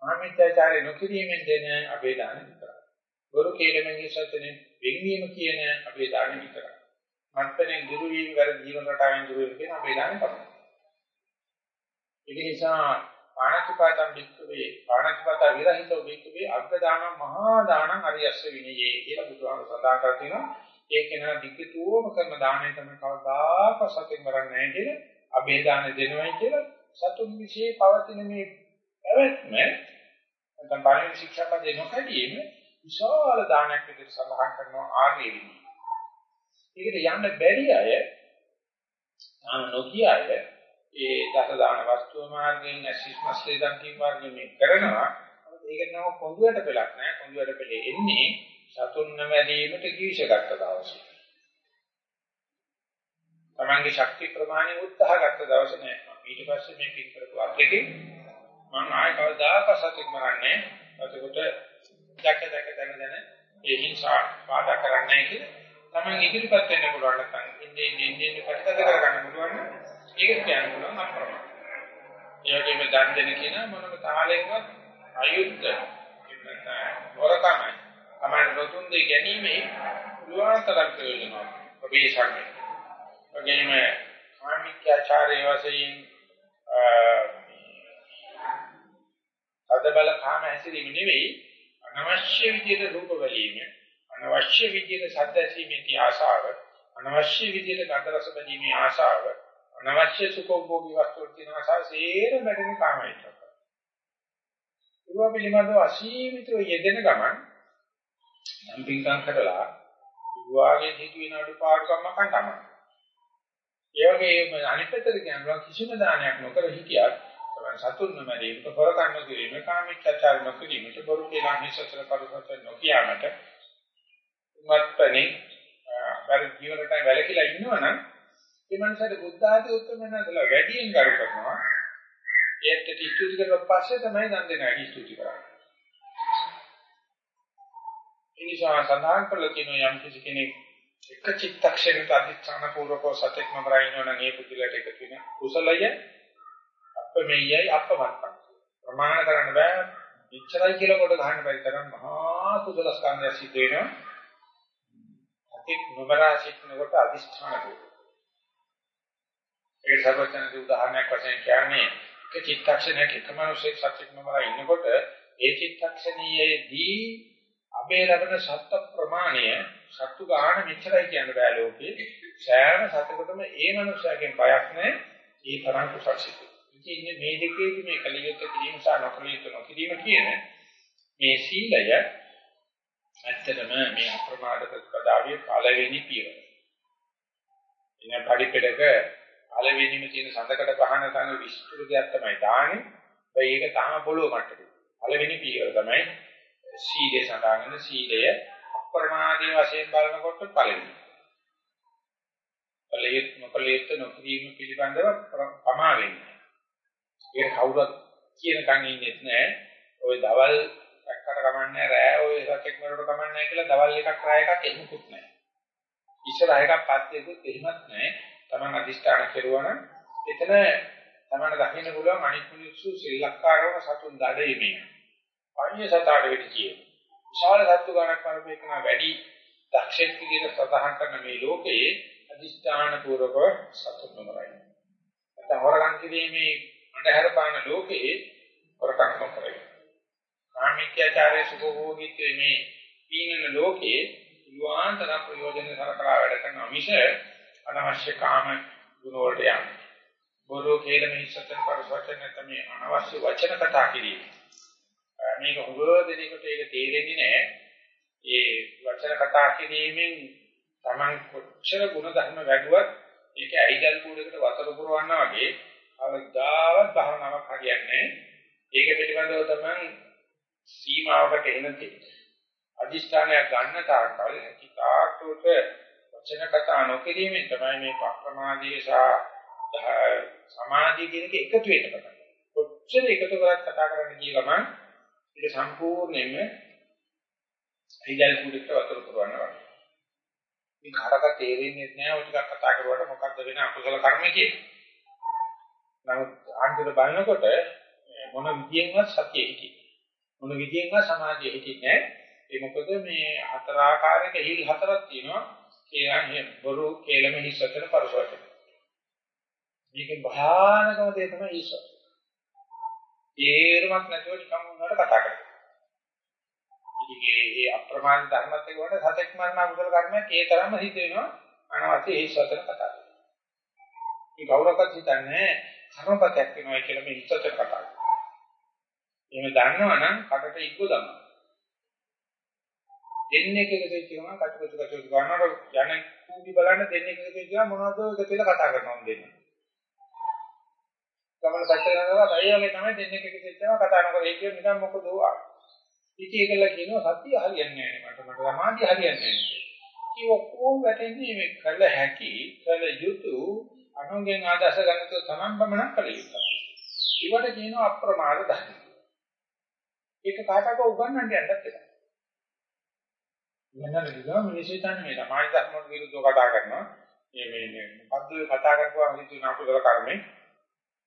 ආමිත්‍යචාරය නොකිරීමෙන් දෙන අබේදාන විතරයි. ගුරු කේලමෙන් ඉස්සතනේ වෙන්වීම කියන අබේදාන විතරයි. මත්පැනෙන් දුරු වීම වල ජීවන රටාවෙන් දුරු වීම කියන අබේදාන තමයි. ඒ නිසා පාණතිපාතම් වික්කවේ පාණතිපාත විරහිතෝ වික්කවේ අග්ගදාන මහා දානං අරියස්ස විනයේ කියලා බුදුහාම සඳහන් කර තිනවා. ඒක නා දික්කතුවම කරන දාණය තමයි කවදාක සතෙන් කරන්නේ නැහැ කියලා අභේදාන දෙනවයි කියලා සතුන් විශ්ේ පවතින මේ පැවැත්ම නැත්නම් බාහිර ශික්ෂාපදේ නොකඩීම විශාල දානයක් විදිහට සඳහන් කරනවා ආර්ය විනී. ඒකට යන්න බැරි අය තාම නොකිය අය ඒ දස දාන වස්තුව මාර්ගයෙන් ඇසිස්මස්ලේ දන් කීම මාර්ගයෙන් මේ කරනවා. ඒක නම කොඳුයට පෙලක් නෑ. කොඳුයට පෙලේ එන්නේ සතුන් නැමැදීමට කිවිෂ ගත්ත දවසේ. තමන්ගේ ශක්ති ප්‍රමාණය උත්සාහ ගත්ත දවසේ නෑ. ඊට පස්සේ මේ පිට කරපු අත්දැකීම් මම ආයෙ කවදාක සතුක් මරන්නේ. එතකොට දැක දැක දැන දැන ඒ හිංසා පාඩා කරන්නේ කියලා තමන් ඉදිරිපත් වෙන්න පුළුවන් නැත්නම් ඉන්නේ ඉන්නේ ඉන්නේ ප්‍රතිගත කරගන්න පුළුවන් ඒක කියන්න පුළුවන් අප්‍රමාණ. ඒ වගේම දන් දෙන කියන මොනම තාලයකවත් අයුද්ධ වරකමයි. තමයි රතුන් දෙ ගැනීමේ පුළුවන් තරම් ප්‍රයෝජනවත්. ඔබේ ශක්තිය. වගේම කාමිකාචාරයේ වශයෙන් අද බල කාම හැසිරීම නෙවෙයි අනවශ්‍ය විදිහට රූප බැලීම අනවශ්‍ය විදිහට ශබ්ද ඇසීමේ ආශාව අනවශ්‍ය විදිහට ගන්ධ රස බැලීමේ ආශාව අනවශ්‍ය සුඛෝභෝගී වස්තු තියෙන ආශාව සේරම වැඩෙන කාමයට. ඒවා පිළිබඳව අසීමිතව යෙදෙන ගමන් නම් පින්කම් කරලා විවාහයේ හිතුවේ නඩු පාඩුකම් මකන් තමයි. ඒ වගේම අනිත් පැත්තට කියනවා කිසිම දානයක් නොකර හිටියත් තමයි සතුන් නොමැරීමට හොරකම් නොකිරීම කාමීච්ඡාචාර නොකිරීමට බොරු කියලා හිසතර පරිසතර නොකියාමට මත්පැනි අර ජීවිතය වැලකිලා ඉන්නවනම් ඒ මනසට බුද්ධ ආදී උත්තරමනදලා වැඩියෙන් කරු කරනවා. ඒත් ස්තුති කරලා පස්සේ තමයි දන් දෙනාට ස්තුති කරන්නේ. ඒ නිසා සඳහන් කරලා තියෙනවා යම් කිසි කෙනෙක් එක චිත්තක්ෂණයක අධිෂ්ඨාන පූර්වකව සත්‍යක් නබරා ඉන්නවනම් ඒ පුදුලට එකතු වෙන කුසලය අපමෙයයි අපමත්තක් ප්‍රමාණ කරන්න බෑ. ඉච්ඡරයි කියලා කොට ගන්න බැරි තරම් මහා කුසල ස්කන්ධය සිද්ධ වෙනවා. අතික් නොබරා සිටිනකොට අදිෂ්ඨාන කරනවා. ඒ සර්වඥ උදාහරණයක් වශයෙන් කියන්නේ එක චිත්තක්ෂණයක එක මිනිසෙක් සත්‍යක් නොබරා ඉන්නකොට ඒ චිත්තක්ෂණයේදී අබේ ලැබෙන සත්‍ය ප්‍රමාණය සත්තු ගාන මෙච්චරයි කියන්න බෑ ලෝකේ. සෑම සතකටම ඒ මනුස්සයාගෙන් බයක් නැහැ. ඒ තරම් කුසල් සිද්ධ. ඉතින් මේ දෙකේදී මේ කලියුත් කිරීම සහ නොකලියුත් නොකිරීම කියන මේ සීලය ඇත්තටම මේ අප්‍රමාද ප්‍රතිපදාවේ පළවෙනි පියවර. ඉතින් පරිපෙඩක පළවෙනිම තියෙන සඳකට පහන තන විස්තර දෙයක් තමයි දාන්නේ. ඒ ඒක තාම පොළොව මට්ටමේ. පළවෙනි පියවර තමයි සීලේ සඳහන් සීලය අප්‍රමාදී වශයෙන් බලනකොට පළවෙනි. පළයෙත් නොපළයෙත් නොකිරීම පිළිබඳව පමා වෙන්නේ. ඒක කවුරුත් කියනකන් ඉන්නේ නැහැ. ওই දවල් දැක්කට කමන්නේ රෑ ඔය සත්‍යක් වලට කමන්නේ කියලා දවල් එකක් රෑ එකක් එහෙමකුත් නැහැ. ඉස්සර එකක් පස්සේකුත් එහෙමත් නැහැ. Taman අදිෂ්ඨාන කෙරුවා නම් එතන Taman දකින්න පුළුවන් අනිත් මිනිස්සු සිල්ලක්කාරව සතුන් දඩේමේ. පඤ්ඤ සතාට වෙටි කියන. විශාල සත්තු ගණක් පරිපේකන වැඩි දක්ෂෙක් විදිහට සතහන් කරන මේ ලෝකයේ අදිෂ්ඨාන පූර්වක සතුන් නමරයි. නැත්නම් හොරගම් කිරීමේ අන්ධහර පාන ලෝකයේ හොරකම් නොකරයි. කාමිත්‍යාචාරයේ සුභෝගීත්වයේ මේ පීනන ලෝකයේ විවාන්තර ප්‍රයෝජන සරකලා වැඩ කරන මිස අනවශ්‍ය කාම ගුණ වලට යන්නේ. බොරු කේල මිනිස්සුන්ට පරිසවචන තමයි අනවශ්‍ය වචන කතා කිරීම. මේක හොගෝ දෙනකොට ඒක තේරෙන්නේ නැහැ. ඒ වචන කතා කිරීමෙන් Taman කොච්චර ගුණ ධර්ම වැඩුවත් ඒක ඇයිදල් කූඩකට වතුර පුරවන්නා වගේ අවදාවත් භාවනාවක් හරියන්නේ නැහැ. ඒක පිළිබඳව තමයි සීමාවකට එන තියෙන්නේ. අදිෂ්ඨානයක් ගන්න තාක්කල් හිතාටුට වචන කතා නොකිරීමෙන් තමයි මේ ප්‍රමාදයේ සහ සමාධිය කියන එක එකතු වෙන්න පටන් ගන්නේ. කොච්චර එකතු කරත් කතා කරන්න ගිය ගමන් ඒක සම්පූර්ණයෙන්ම ඉදල් කුඩේට වතුර පුරවනවා. මේ කාටක තේරෙන්නේ නැහැ ඔය ටිකක් කතා කරුවාට මොකද්ද වෙන අකුසල කර්ම කියන්නේ. නමුත් ආන්තර බලනකොට මොන විදියෙන්වත් සතිය හිටියේ. මොන විදියෙන්වත් සමාධිය හිටින්නේ නැහැ. ඒ මොකද මේ හතර ආකාරයක හිල් හතරක් තියෙනවා. කියන්නේ බොරු කේලම හිස්සතර පරිසවචන. මේක භයානකම දේ තමයි ඊශ්වර. ඒරමක් නැතුව නිකන් උන්වහන්සේ කතා කරනවා. ඉතින් මේ අප්‍රමාණ ධර්මත් එක්ක වඩ සතෙක් මරණ අකුසල කර්මයක් ඒ තරම්ම හිත වෙනවා අනවශ්‍ය හිස්සතර කතා කරනවා. මේ කවුරක්වත් හිතන්නේ කර්මපතයක් වෙනවා කියලා මේ හිස්සතර කතා කරනවා. එහෙම දන්නවනම් කටට ඉක්කො දානවා. දෙන්නේ එකක දෙච්ච ගමන් කටුකතු කටුකතු ගන්නකොට යන කූඹි බලන්න දෙන්නේ එකක දෙච්ච ගමන් මොනවද ඔය කියලා කතා කරනවා දෙන්නේ. ගමන සැකල කරනවා ඒ වගේ තමයි දෙන්නේ එක දෙච්චම කතා නොකර ඒ කියන නිකන් මොකද ඕවා. ඉතින් ඒකල කියනවා සත්‍ය හරියන්නේ නැහැ මට මට සමාධිය හරියන්නේ නැහැ. ඒ ඔක්කොම වැටෙන්නේ මේ කළ හැකි කළ යුතු අනුන්ගෙන් ආදර්ශ ගන්නතු තමන් බමනක් කළ යුතුයි. ඒවට කියනවා අප්‍රමාද ධර්ම. ඒක කාටක උගන්වන්න යන්නත් එපා. වෙනද විදිහම මිනිස්සු හිතන්නේ මේ සමාජ ධර්ම වලට විරුද්ධව කතා කරනවා. මේ මේ මේ මොකද්ද කතා කරපුවා හිතුන අකුසල කර්මේ.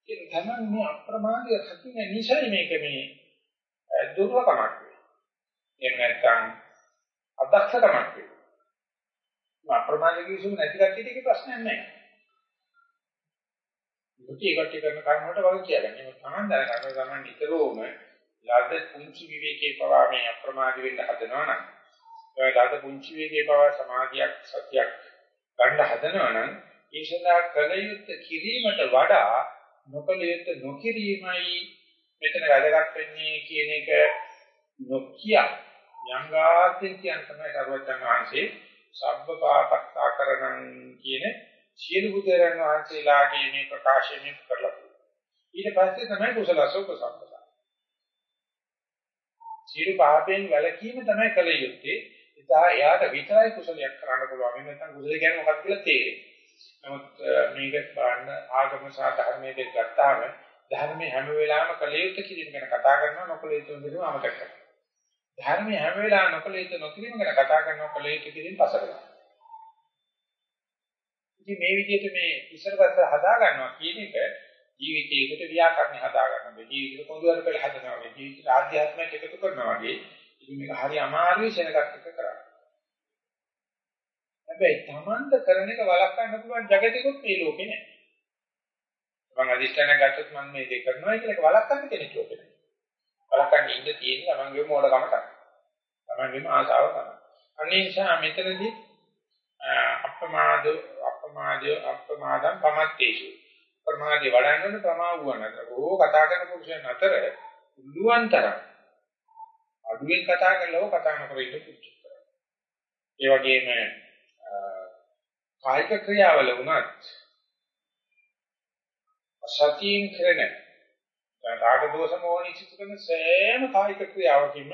ඒක තමයි මේ අප්‍රමාදයේ රකින්න නිසා මේක මේ දුර්වකමක් වෙන්නේ. එහෙම නැත්නම් අදක්ෂකමක් වෙන්නේ. අප්‍රමාද කිසිම නැති කට්ටියට ඒක ප්‍රශ්නයක් නැහැ. මුටි ඒකට කරන කර්ම වලට වගේ කියන්නේ. ඒක තමයි දැනගන්න ගමන් නිතරම ලද පුංචි විවේකේ පවා මේ අප්‍රමාද වෙන්න හදනවා නම් ඒ ලද පුංචි විවේකේ පවා සමාධියක් සතියක් ගන්න හදනවා නම් ඒ සඳහා කල යුත්තේ කිරීමට වඩා නොකල යුත්තේ නොකිරීමයි මෙතන වැදගත් වෙන්නේ කියන එක නොකිය යංගාර්ථයෙන් කියන තමයි සර්වඥාන් වහන්සේ සබ්බ පාපස්සා කරණං කියන සියලු බුදුරන් වහන්සේලාගේ මේ ප්‍රකාශයෙන් කරලා ඊට පස්සේ තමයි කුසලසෝ කුසම්පදා. සියලු පාපයෙන් වැළකීම තමයි කල යුත්තේ. ඉතින් එයාට විතරයි කුසලයක් කරන්න පුළුවන්. නැත්නම් කුසල කියන්නේ මොකක්ද කියලා තේරෙන්නේ. නමුත් මේක බලන්න ආගම සහ ධර්මයේ දෙක ගත්තාම ධර්මයේ හැම වෙලාවෙම කල යුත්තේ කිරීම ගැන කතා කරනවා නොකල යුත්තේ විදිහම අමතක කරනවා. ධර්මයේ හැම වෙලාවෙම නොකල යුතු නොකිරීම ගැන කතා කරනවා කල යුතු කිරීම පසරනවා. ඉතින් මේ විදිහට මේ ඉස්සරපස්ස හදා ගන්නවා කියන එක ජීවිතයකට ව්‍යාකරණ හදා ගන්නවා. ජීවිතේ පොදුවර පෙළ හදනවා වගේ ජීවිතේ ආධ්‍යාත්මයක් එකතු කරනවා වගේ. ඉතින් මේක හරි අමාරුයි සෙනගක් එක කරන්නේ. හැබැයි Tamanda කරන එක වළක්වන්න පුළුවන් జగතිකුත් මේ ලෝකේ නැහැ. මම අදිෂ්ඨාන ගත්තොත් මම මේ දෙක කරනවා කියලා ඒක වළක්වන්න කෙනෙක් ලෝකේ නැහැ. වළක්වන්න ඉන්න තියෙන්නේ තමන්ගේම මොඩකම තමයි. තමන්ගේම ආසාව තමයි. අනිත් නිසා මෙතනදී අප්‍රමාද අප්‍රමාද අප්‍රමාදම් පමත්තේසු. ප්‍රමාදේ වඩන්න ප්‍රමා වුණ අතර ඕ කතා කරන පුරුෂයන් අතර උල්ලුවන් තරම් අඩුවෙන් කතා කරලව කතා නොකර ඉන්න පුරුෂ. ඒ වගේම කායික ක්‍රියාවල වුණත් සතියින් කරන රාග දෝෂ මොහොනි සිත් කරන සෑම කායික ක්‍රියාවකින්ම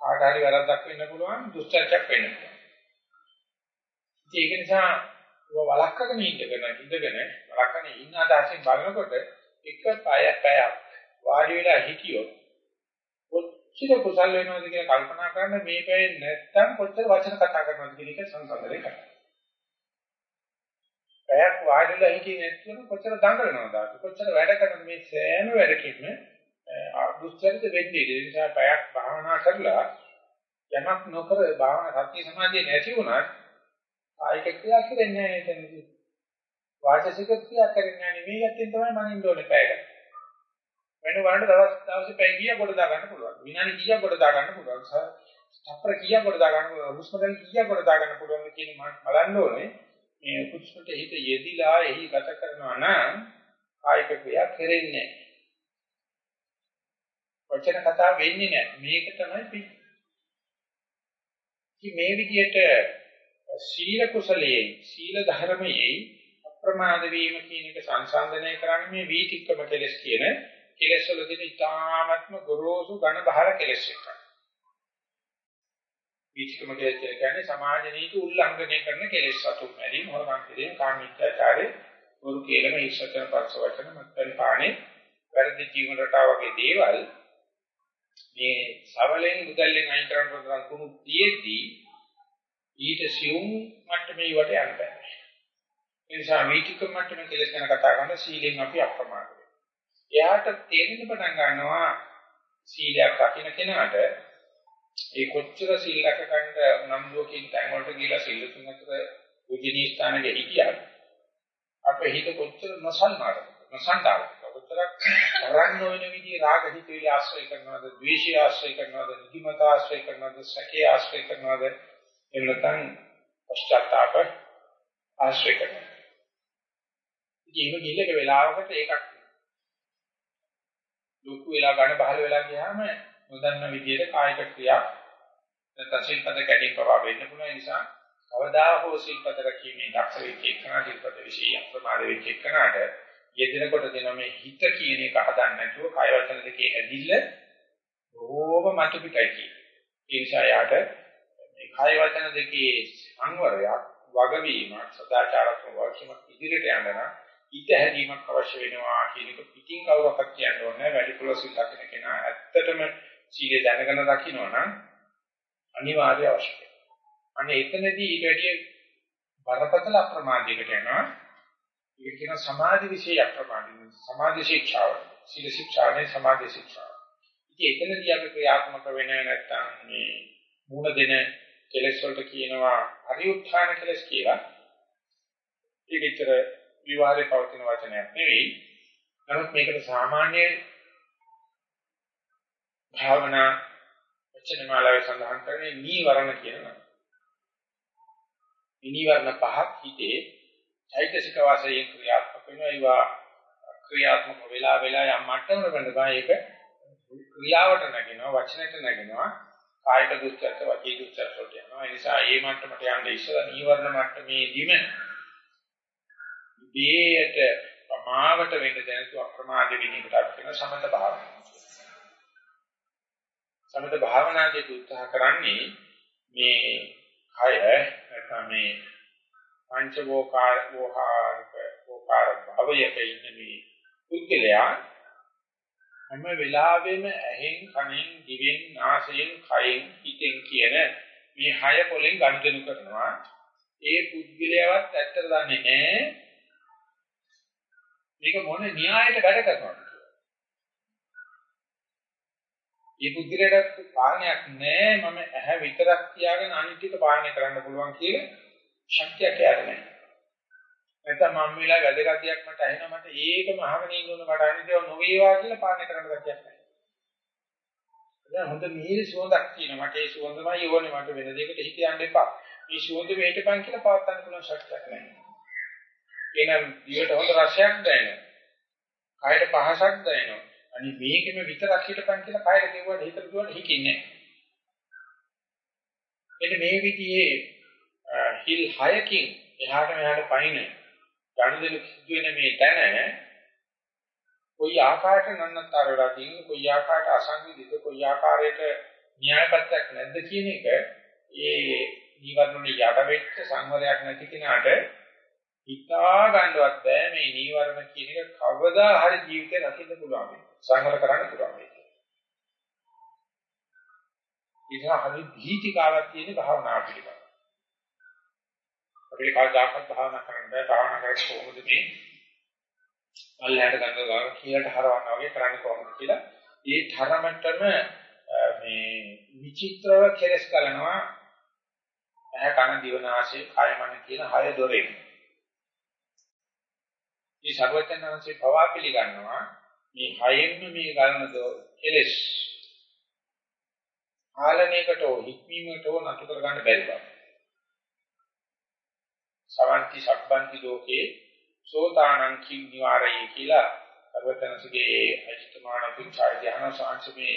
කාට හරි වැරද්දක් වෙන්න පුළුවන් දුස්චර්චයක් වෙන්න පුළුවන්. ඒක නිසා වලක්කගෙන ඉඳගෙන ඉඳගෙන වලක්කගෙන ඉන්න අදහසින් බලනකොට එක පය පැයක් වාඩි වෙලා හිටියොත් කොච්චර කුසල් වෙනවද කියලා කල්පනා කරන්න මේ පැය නැත්තම් කොච්චර වචන කතා කරනවද කියන එක සංසන්දනය කරන්න. පැයක් වාඩිලා හිටියේ නැත්නම් කොච්චර දඟලනවද කොච්චර වැඩ කරනවද මේ සෑම වැඩකින්ම දුස්චරිත වෙන්නේ ඒ නිසා පැයක් භාවනා කරලා යමක් නොකර භාවනා සත්‍ය සමාධිය නැති වුණත් කායික ක්‍රියා කරන්නේ නැහැ නේද? වාචසික ක්‍රියා කරන්නේ නැහැ මේ යටින් තමයි මනින්න ඕනේ පැයකට. වෙන වරන්ට දවස් දවසේ පැය කීයක් කොට දා ගන්න පුළුවන්. විනාඩි කීයක් කොට දා ගන්න පුළුවන්. තප්පර කීයක් කොට දා ගන්න පුළුවන්. හුස්ම ගන්න කීයක් කොට දා ගන්න පුළුවන් කියන මම බලන්න ඕනේ. මේ හුස්මට හිත යෙදිලා එහි ගත කරනවා නම් කායික ක්‍රියා කෙරෙන්නේ නැහැ. වචන කතා වෙන්නේ නැහැ. මේක තමයි පිට. මේ විදිහට සීල කුසලයේ සීල ධර්මයේ අප්‍රමාද වීම කියන එක සංසන්දනය කරන්නේ මේ වීතික්කම කෙලස් කියන කෙලස් වල තියෙන ඉතාමත්ම ගොරෝසු ඝන බහල කෙලස් එකක්. වීතික්කම කෙලස් කියන්නේ සමාජ නීති උල්ලංඝනය කරන කෙලස් සතුන් මැරීම, හොරකම් කිරීම, කාමීත්‍යාචාරය, වරු කේලම, ඊශ්වරචන පක්ෂ වචන, මත්පැන් පානේ, වැරදි ජීවන රටාව වගේ දේවල් මේ සවලෙන් මුදල්ලෙන් අයින් කරන්න පුළුවන් කුණු තියෙද්දී ඊට සියුම් මට්ටමේ වට යන්න බෑ. ඒ නිසා වීතික මට්ටමේ කෙලස් ගැන කතා කරන සීලෙන් අපි අප්‍රමාද වෙනවා. එයාට තේරෙන්න පටන් ගන්නවා සීලයක් රකින්න කෙනාට ඒ කොච්චර සීල රැක ගන්න නම්දුවකින් තැන් වලට ගිහිලා සීල තුන අතර පූජනීය ස්ථානයේ හිටියත් අපේ හිත කොච්චර නොසන්නාද නොසන්ඩාද කොච්චරක් කරන්න වෙන විදිහේ රාග හිතේ ආශ්‍රය කරනවද ද්වේෂය ආශ්‍රය කරනවද නිදිමත ආශ්‍රය කරනවද සැකේ ආශ්‍රය කරනවද එහෙම නැත්නම් පශ්චාත්තාප ආශ්‍රය කරනවා. ඉතින් ඒක ගිහිල්ලා වෙලාවකට ඒකක් ලොකු වෙලා ගන්න බහල වෙලා ගියාම නොදන්න විදිහට කායික ක්‍රියා නැත්නම් ශිල්පද කැඩීම් පවා වෙන්න පුළුවන් නිසා කවදා හෝ ශිල්පද රැකීමේ දක්ෂ වෙච්ච එකනා ශිල්පද විශේෂ අප්‍රමාද වෙච්ච එකනට යෙදෙනකොට දෙන මේ හිත කියන එක හදන්න නැතුව කය වචන දෙකේ හැදිල්ල බොහෝම මතු පිටයි කියන්නේ. ඒ නිසා යාට මේ කය වචන දෙකේ සංවරයක් වගවීමක් සදාචාරාත්මක වගකීමක් ඉදිරියට යන්න නම් හිත හැදීමක් අවශ්‍ය වෙනවා කියන එක පිටින් කවුරක්වත් කියන්න ඕනේ වැඩිපුර සිල් දකින්න කෙනා ඇත්තටම සීලය දැනගෙන දකින්නවා නම් අනිවාර්ය අවශ්‍යයි. අනේ එතනදී ඊට වැඩිය බරපතල අප්‍රමාදයකට යනවා. ඒක කියන සමාධි විශේෂ අප්‍රමාදී සමාධි ශික්ෂාව. සීල ශික්ෂානේ සමාධි ශික්ෂාව. ඉතින් එතනදී අපි ක්‍රියාත්මක වෙන්නේ නැත්තම් මේ මූණ දෙන කෙලෙස් වලට කියනවා පරිඋත්ථාන කෙලෙස් කියලා. ඒක විතර විවාදේ පවතින වචනයක් නෙවෙයි. නමුත් මේකට සාමාන්‍ය භාවනා වචන මාලාවේ සඳහන් කරන්නේ නීවරණ කියනවා. නීවරණ පහක් හිතේ චෛතසික වාසයෙන් ක්‍රියාත්මක වෙනවා. ඒවා ක්‍රියාත්මක වෙලා වෙලා යම් මට්ටමකට වෙනවා. ඒක ක්‍රියාවට නැගෙනවා, වචනයට නැගෙනවා. කායික දුස්චර්ත, වාචික දුස්චර්ත වලට යනවා. ඒ නිසා මේ මට්ටමට යන්න ඉස්සලා නීවරණ මට්ටමේදීම දේයට ප්‍රමාවට වෙන්න දැනතු අප්‍රමාද වෙනකට අපි කියන සමත භාවනාව. සමත භාවනාවේ උත්සාහ කරන්නේ මේ කය නැත්නම් මේ පංචවෝකාර වෝහාරක වෝකාර භවයක ඉන්න මේ පුද්ගලයා හැම වෙලාවෙම ඇහෙන් කනෙන් දිවෙන් නාසයෙන් කයෙන් හිතෙන් කියන මේ හය පොලෙන් ගනුදෙනු කරනවා. ඒ පුද්ගලයාවත් ඇත්තට දන්නේ නැහැ මේක මොන න්‍යායයට වැඩ කරනවද මේ පුද්ගලයාට පාලනයක් නැහැ. මම ඇහැ විතරක් තියාගෙන අනිත් ටික පාලනය කරන්න පුළුවන් කියලා ශක්තියක් යාර නැහැ. නැත්නම් මම වෙලා වැදගතියක් මට ඇහෙනවා මට ඒකම අහගෙන ඉන්න ඕන මට අනිත් ඒවා නොවේවා කියලා පාලනය කරන්න ගැතියක් නැහැ. දැන් හොඳ මිහිරි සුවඳක් තියෙනවා මට ඒ සුවඳමයි ඕනේ මට වෙන දෙයකට හිත යන්න එපා. මේ සුවඳ වේටපන් කියලා පවත්න්න පුළුවන් ශක්තියක් නැහැ. එහෙනම් දිවට හොඳ රසයක් දැනෙනවා. කයට පහසක් දැනෙනවා. අනිත් මේකෙම විතරක් හිටපන් කියලා කයර කෙරුවට හිතට දුවට හිකින්නේ නැහැ. මේ විදිහේ හිල් 6කින් එහාට මෙහාට පයින් ගනුදෙනු සිදු වෙන මේ තැන කොයි ආකාරයකට නන්නතර වෙලා තියෙන්නේ කොයි ආකාරයකට අසංවිධිත කොයි ආකාරයකට න්‍යායපත්‍යක් නැද්ද කියන එක ඒ නීවරණේ යට වෙච්ච සංවරයක් නැති කෙනාට හිතා ගන්නවත් බෑ මේ නීවරණ කියන එක කවදා හරි ජීවිතේ රකින්න පුළුවන් සංවර කරන්න පුළුවන් මේක. ඉතින් හරි දීතිකාවක් තියෙන භාවනා පිළිබඳ. අපිට කවදාකවත් භාවනා කරන්න බෑ භාවනා කරන්නේ කොහොමද මේ අල්ලයට ගන්න ගාන කීයට හරවන්න වගේ කරන්නේ කොහොමද කියලා ඒ තරමටම මේ විචිත්‍රව කෙලස් කරනවා ඇහැ කන දිව නාසය කය මන කියන හය දොරේ. මේ සර්වඥාන්සේ පවා පිළිගන්නවා මේ හයෙන්ම මේ ගන්න කෙලස් ආලනයකට හෝ හික්මීමකට හෝ නතු කර ගන්න බැරි බව. සවන්ති සබ්බන්ති ලෝකේ සෝතානං කිං නිවාරයේ කියලා සර්වඥාන්සේගේ අෂ්ටමාන පිටාය ධ්‍යාන සාංශමේ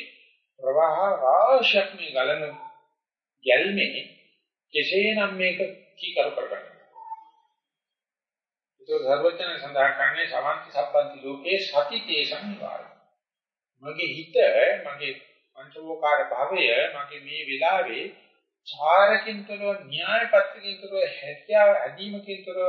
ප්‍රවාහ රාශියක් මේ ගලන ගැල්මේ කෙසේනම් මේක කීකර කරගන්න. ඒක සර්වඥයන් සඳහන් කරන්නේ සමන්ති සම්බන්ති ලෝකේ සතිතේ සංවාරය. මගේ හිත මගේ පංචවෝකාර භාවය මගේ මේ වෙලාවේ චාරකින්තරව න්‍යාය පත්‍රකින්තරව හැකියාව ඇදීමකින්තරව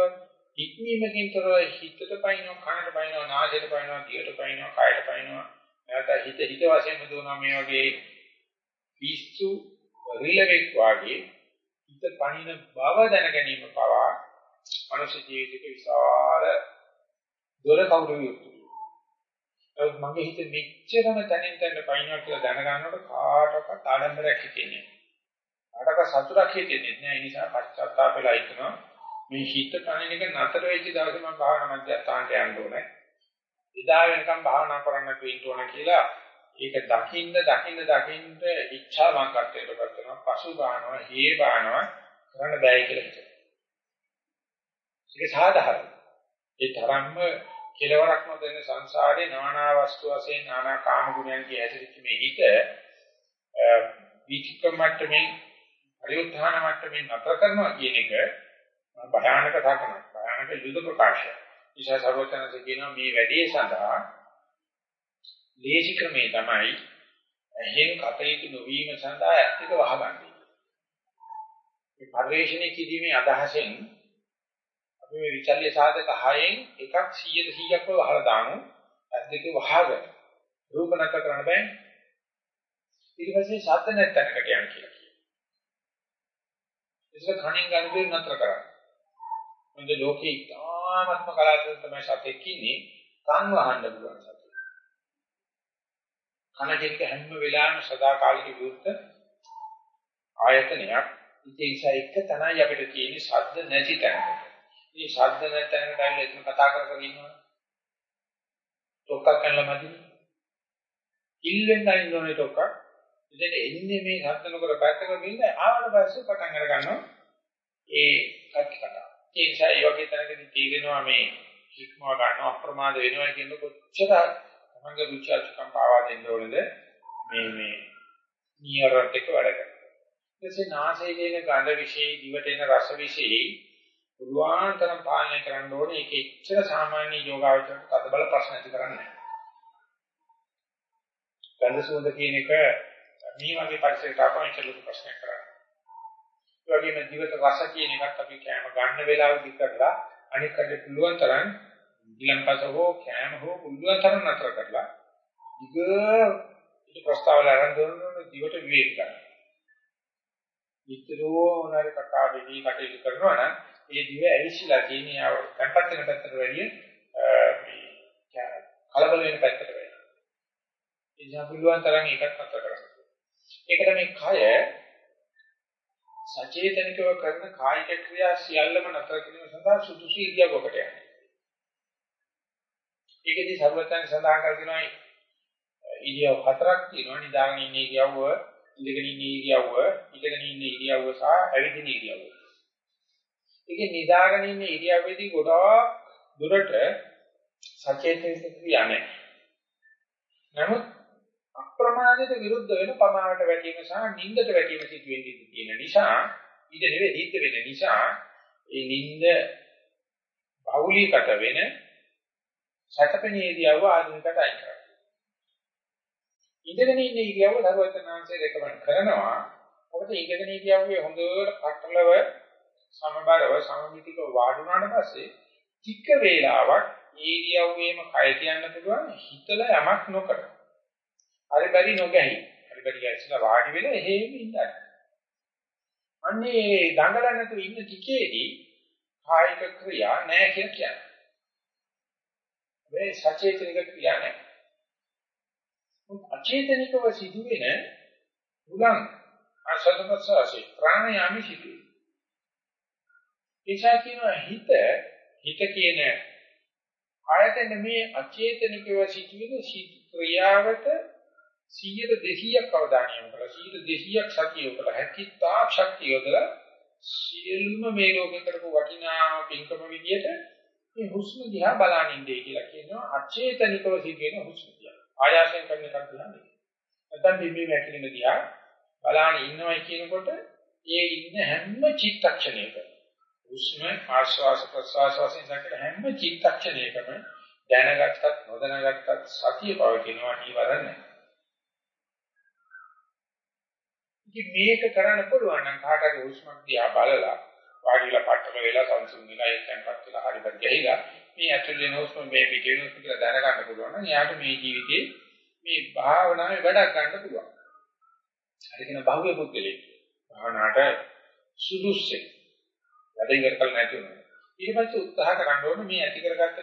ඉක්මීමකින්තරව හිතට පයින්නවා කනට පයින්නවා නාසයට පයින්නවා දිවට පයින්නවා කයට පයින්නවා නැත්නම් හිත හිත වශයෙන් දුවනවා මේ වගේ පිස්සු රිලෙවෙක් වාගේ හිත පණින බව දැන ගැනීම පවා මනුෂ්‍ය ජීවිතේ විශාල දොර කවුරු යුතුයි. ඒත් මගේ හිත මෙච්චරම තනින් තනින් පයින්නවා කියලා දැනගන්නකොට කාටවත් ආඩම්බරයක් හිතෙන්නේ නැහැ. කාටවත් සතුටක් හිතෙන්නේ නැහැ. ඒ නිසා පශ්චාත්තාප වෙලා ඉන්නවා. මේ හිත තනින් එක නතර වෙච්ච දවසේ මම භාවනා මධ්‍යස්ථානට යන්න ඕනේ. එදා වෙනකම් භාවනා කරන්න වෙන්න ඕන කියලා ඒක දකින්න දකින්න දකින්න ඉච්ඡා මාර්ගයට පත් වෙනවා. පසු බානවා, හේ බානවා කරන්න බෑ කියලා හිතෙනවා. ඒක සාධාරණයි. ඒ තරම්ම කෙලවරක් නොදෙන සංසාරේ නානා වස්තු වශයෙන් නානා කාම ගුණයන් කිය හැසිරෙච්ච මේ හිත විචිකම් මට්ටමින් පරිඋත්ථාන මට්ටමින් නතර කරනවා කියන එක භයානක සාකනක් භයානක යුද ප්‍රකාශයක්. නිසා සර්වඥාන්සේ කියනවා මේ වැඩේ සඳහා ලේසි ක්‍රමේ තමයි එහෙන් කටයුතු නොවීම සඳහා ඇත්තට වහගන්නේ. මේ පරිශ්‍රණය කිරීමේ අදහසෙන් අපි මේ විචල්්‍ය සාධක 6න් එකක් 100 100ක්ව වහලා දාමු. ඇස් දෙක වහගෙන රූප නැත කරන්න බෑ. ඊට පස්සේ ශබ්ද නැත්තනකට යන්න කියලා කියනවා. ඒක කණින් ගන්න දෙයක් නතර කරන්න. මොකද ලෝකේ ඉතාමත්ම කලාතුරකින් තමයි සතෙක් ඉන්නේ කන් වහන්න පුළුවන් සතෙක්. කන දෙක හැම වෙලාවෙම සදාකාලික විරුද්ධ ආයතනයක්. ඒ නිසා එක තනයි අපිට තියෙන්නේ ශබ්ද නැති තැනක. මේ ශබ්ද නැති තැනකට ඇවිල්ලා එතන කතා කර කර ඉන්නවා. තොක්කක් කරලා මැදි. ඉල්ලෙන් අයින් ඕනේ තොක්කක්. ඉතින් එන්නේ මේ ශබ්ද නොකර පැත්තක බින්ද ආවට පස්සේ පටන් අර ගන්නවා. ඒ කටි කතා. ඒ නිසා ඒ වගේ තැනකදී තීරෙනවා මේ හික්මව ගන්නවා අප්‍රමාද වෙනවා කියන කොච්චර තමන්ගේ රුචි අරුචිකම් පාවා දෙන්න ඕනද මේ මේ නියරත් එක වැඩ කරනවා. ඊටසේ නාසයේ දෙන ගඳ විශේෂ, දිවට එන රස විශේෂ පුරුවාන්තරම් පාලනය කරන්න ඕනේ. ඒක එච්චර සාමාන්‍ය යෝගාවචරයට තද බල ප්‍රශ්න ඇති කරන්නේ නැහැ. ගඳ සුවඳ කියන එක මේ වගේ පරිසරයකට ආපම ඒක ලොකු ප්‍රශ්නයක් කරන්නේ. ඒ වගේම දිවට රස කියන එකත් අපි කැම ගන්න වෙලාවෙදි කරලා අනිත් කඩේ පුළුවන් තරම් ගිලන්පස හෝ කෑම හෝ පුළුවන් තරම් නතර කරලා දිග ඉත ප්‍රස්තාවල ආරම්භ කරන දිවට විවේක ගන්න. විතරෝ මොනාරි කතා වෙදී කටයුතු කරනවා නම් ඒ දිව ඇවිස්සලා තියෙන යාව කන්පත් වෙන පැත්තට වැඩිය මේ කලබල වෙන පැත්තට වැඩිය. ඒ නිසා පුළුවන් තරම් ඒකත් නතර කරන්න. ඒකට මේ කය සචේතනිකව කරන කායික ක්‍රියා සියල්ලම නතර කිරීම සඳහා සුදුසු ඉරියව්වකට යනවා. ඒකෙදි සර්වඥයන් සඳහන් කර තියෙනවා ඉරියව් හතරක් තියෙනවා නිදාගෙන ඉන්න ඉරියව්ව, ඉඳගෙන ඉන්න ඉරියව්ව, ඉඳගෙන ඉන්න ඉරියව්ව සහ ඇවිදින ඉරියව්ව. ඒකේ නිදාගෙන ඉන්න ඉරියව්වේදී ගොඩාක් දුරට සචේතනික ක්‍රියා නැහැ. නමුත් අප්‍රමාදයට විරුද්ධ වෙන පමාවට වැටීම සහ නිින්දට වැටීම සිදු වෙන්නේ තියෙන නිසා ඊට නෙවෙයි හිත වෙන නිසා ඒ නිින්ද බහුලීකට වෙන සැතපෙනේදීව ආධුනිකට අයින් කරනවා. ඉඳගෙන ඉන්න ඉරියව්ව දරුවචනාංශය රෙකමන්ඩ් කරනවා. මොකද ඉඳගෙන ඉරියව්වේ හොඳට පටලව සමබරව සමමිතික වාඩුණාට පස්සේ ටික වේලාවක් ඉරියව්වේම කය කියන්න පුළුවන් හිතලා යමක් නොකර. හරි බැරි නොගැහි. හරි බැරි ගැස්සලා වාඩි වෙලා එහෙම ඉඳලා. අන්නේ දඟලන්න තු ඉන්න ටිකේදී කායික ක්‍රියා නැහැ කියලා කියන්නේ. මේ සචේතනික ක්‍රියා නැහැ. අචේතනිකව සිදුවෙන උලං ආශස්වසාසි ප්‍රාණයාමි සිදුවේ. ඒසා කියනවා හිත හිත කියන ආයතන මේ අචේතනිකව සිදුවෙන ක්‍රියාවට 100 200ක් අවධානය යොමු කරලා 100 200ක් සතිය යොමු කරලා හැකියතා ශක්තිය යොදලා සියලුම මේ ලෝකේ කරපු වටිනා පින්කම විදියට මේ හුස්ම දිහා බලන ඉන්නේ කියලා කියනවා අචේතනිකව සිදුවෙන හුස්ම දිහා. ආයාසයෙන් කරන එකක් දිහා නෙවෙයි. නැත්නම් බිම්බි වැකිලින දිහා බලන ඉන්නවයි කියනකොට ඒ ඉන්න හැම චිත්තක්ෂණයකම හුස්ම ආශ්වාස ප්‍රශ්වාස වශයෙන් දක්වන හැම චිත්තක්ෂණයකම දැනගත්තත් නොදැනගත්තත් සතිය පවතිනවා නිවරණ. ඉතින් මේක කරන්න පුළුවන් නම් කාට හරි හුස්මක් දිහා බලලා වාඩිලා පట్టල වෙලා සංසුන් වෙලා ඒ තැන්පත් වෙලා හරියට ගිහිලා මේ ඇතුළේ නෝස්ම මේ පිටේ නෝස්ම කියලා දැනගන්න පුළුවන් නම් එයාට මේ ජීවිතේ මේ භාවනාවේ වැඩක් ගන්න පුළුවන්. හරි කියන බහුවේ පුද්ගලෙක්. භාවනාවට සුදුස්සේ. වැඩ ඉවර කළ නැති වෙනවා. ඊට පස්සේ උත්සාහ කරන්න ඕනේ මේ ඇති කරගත්ත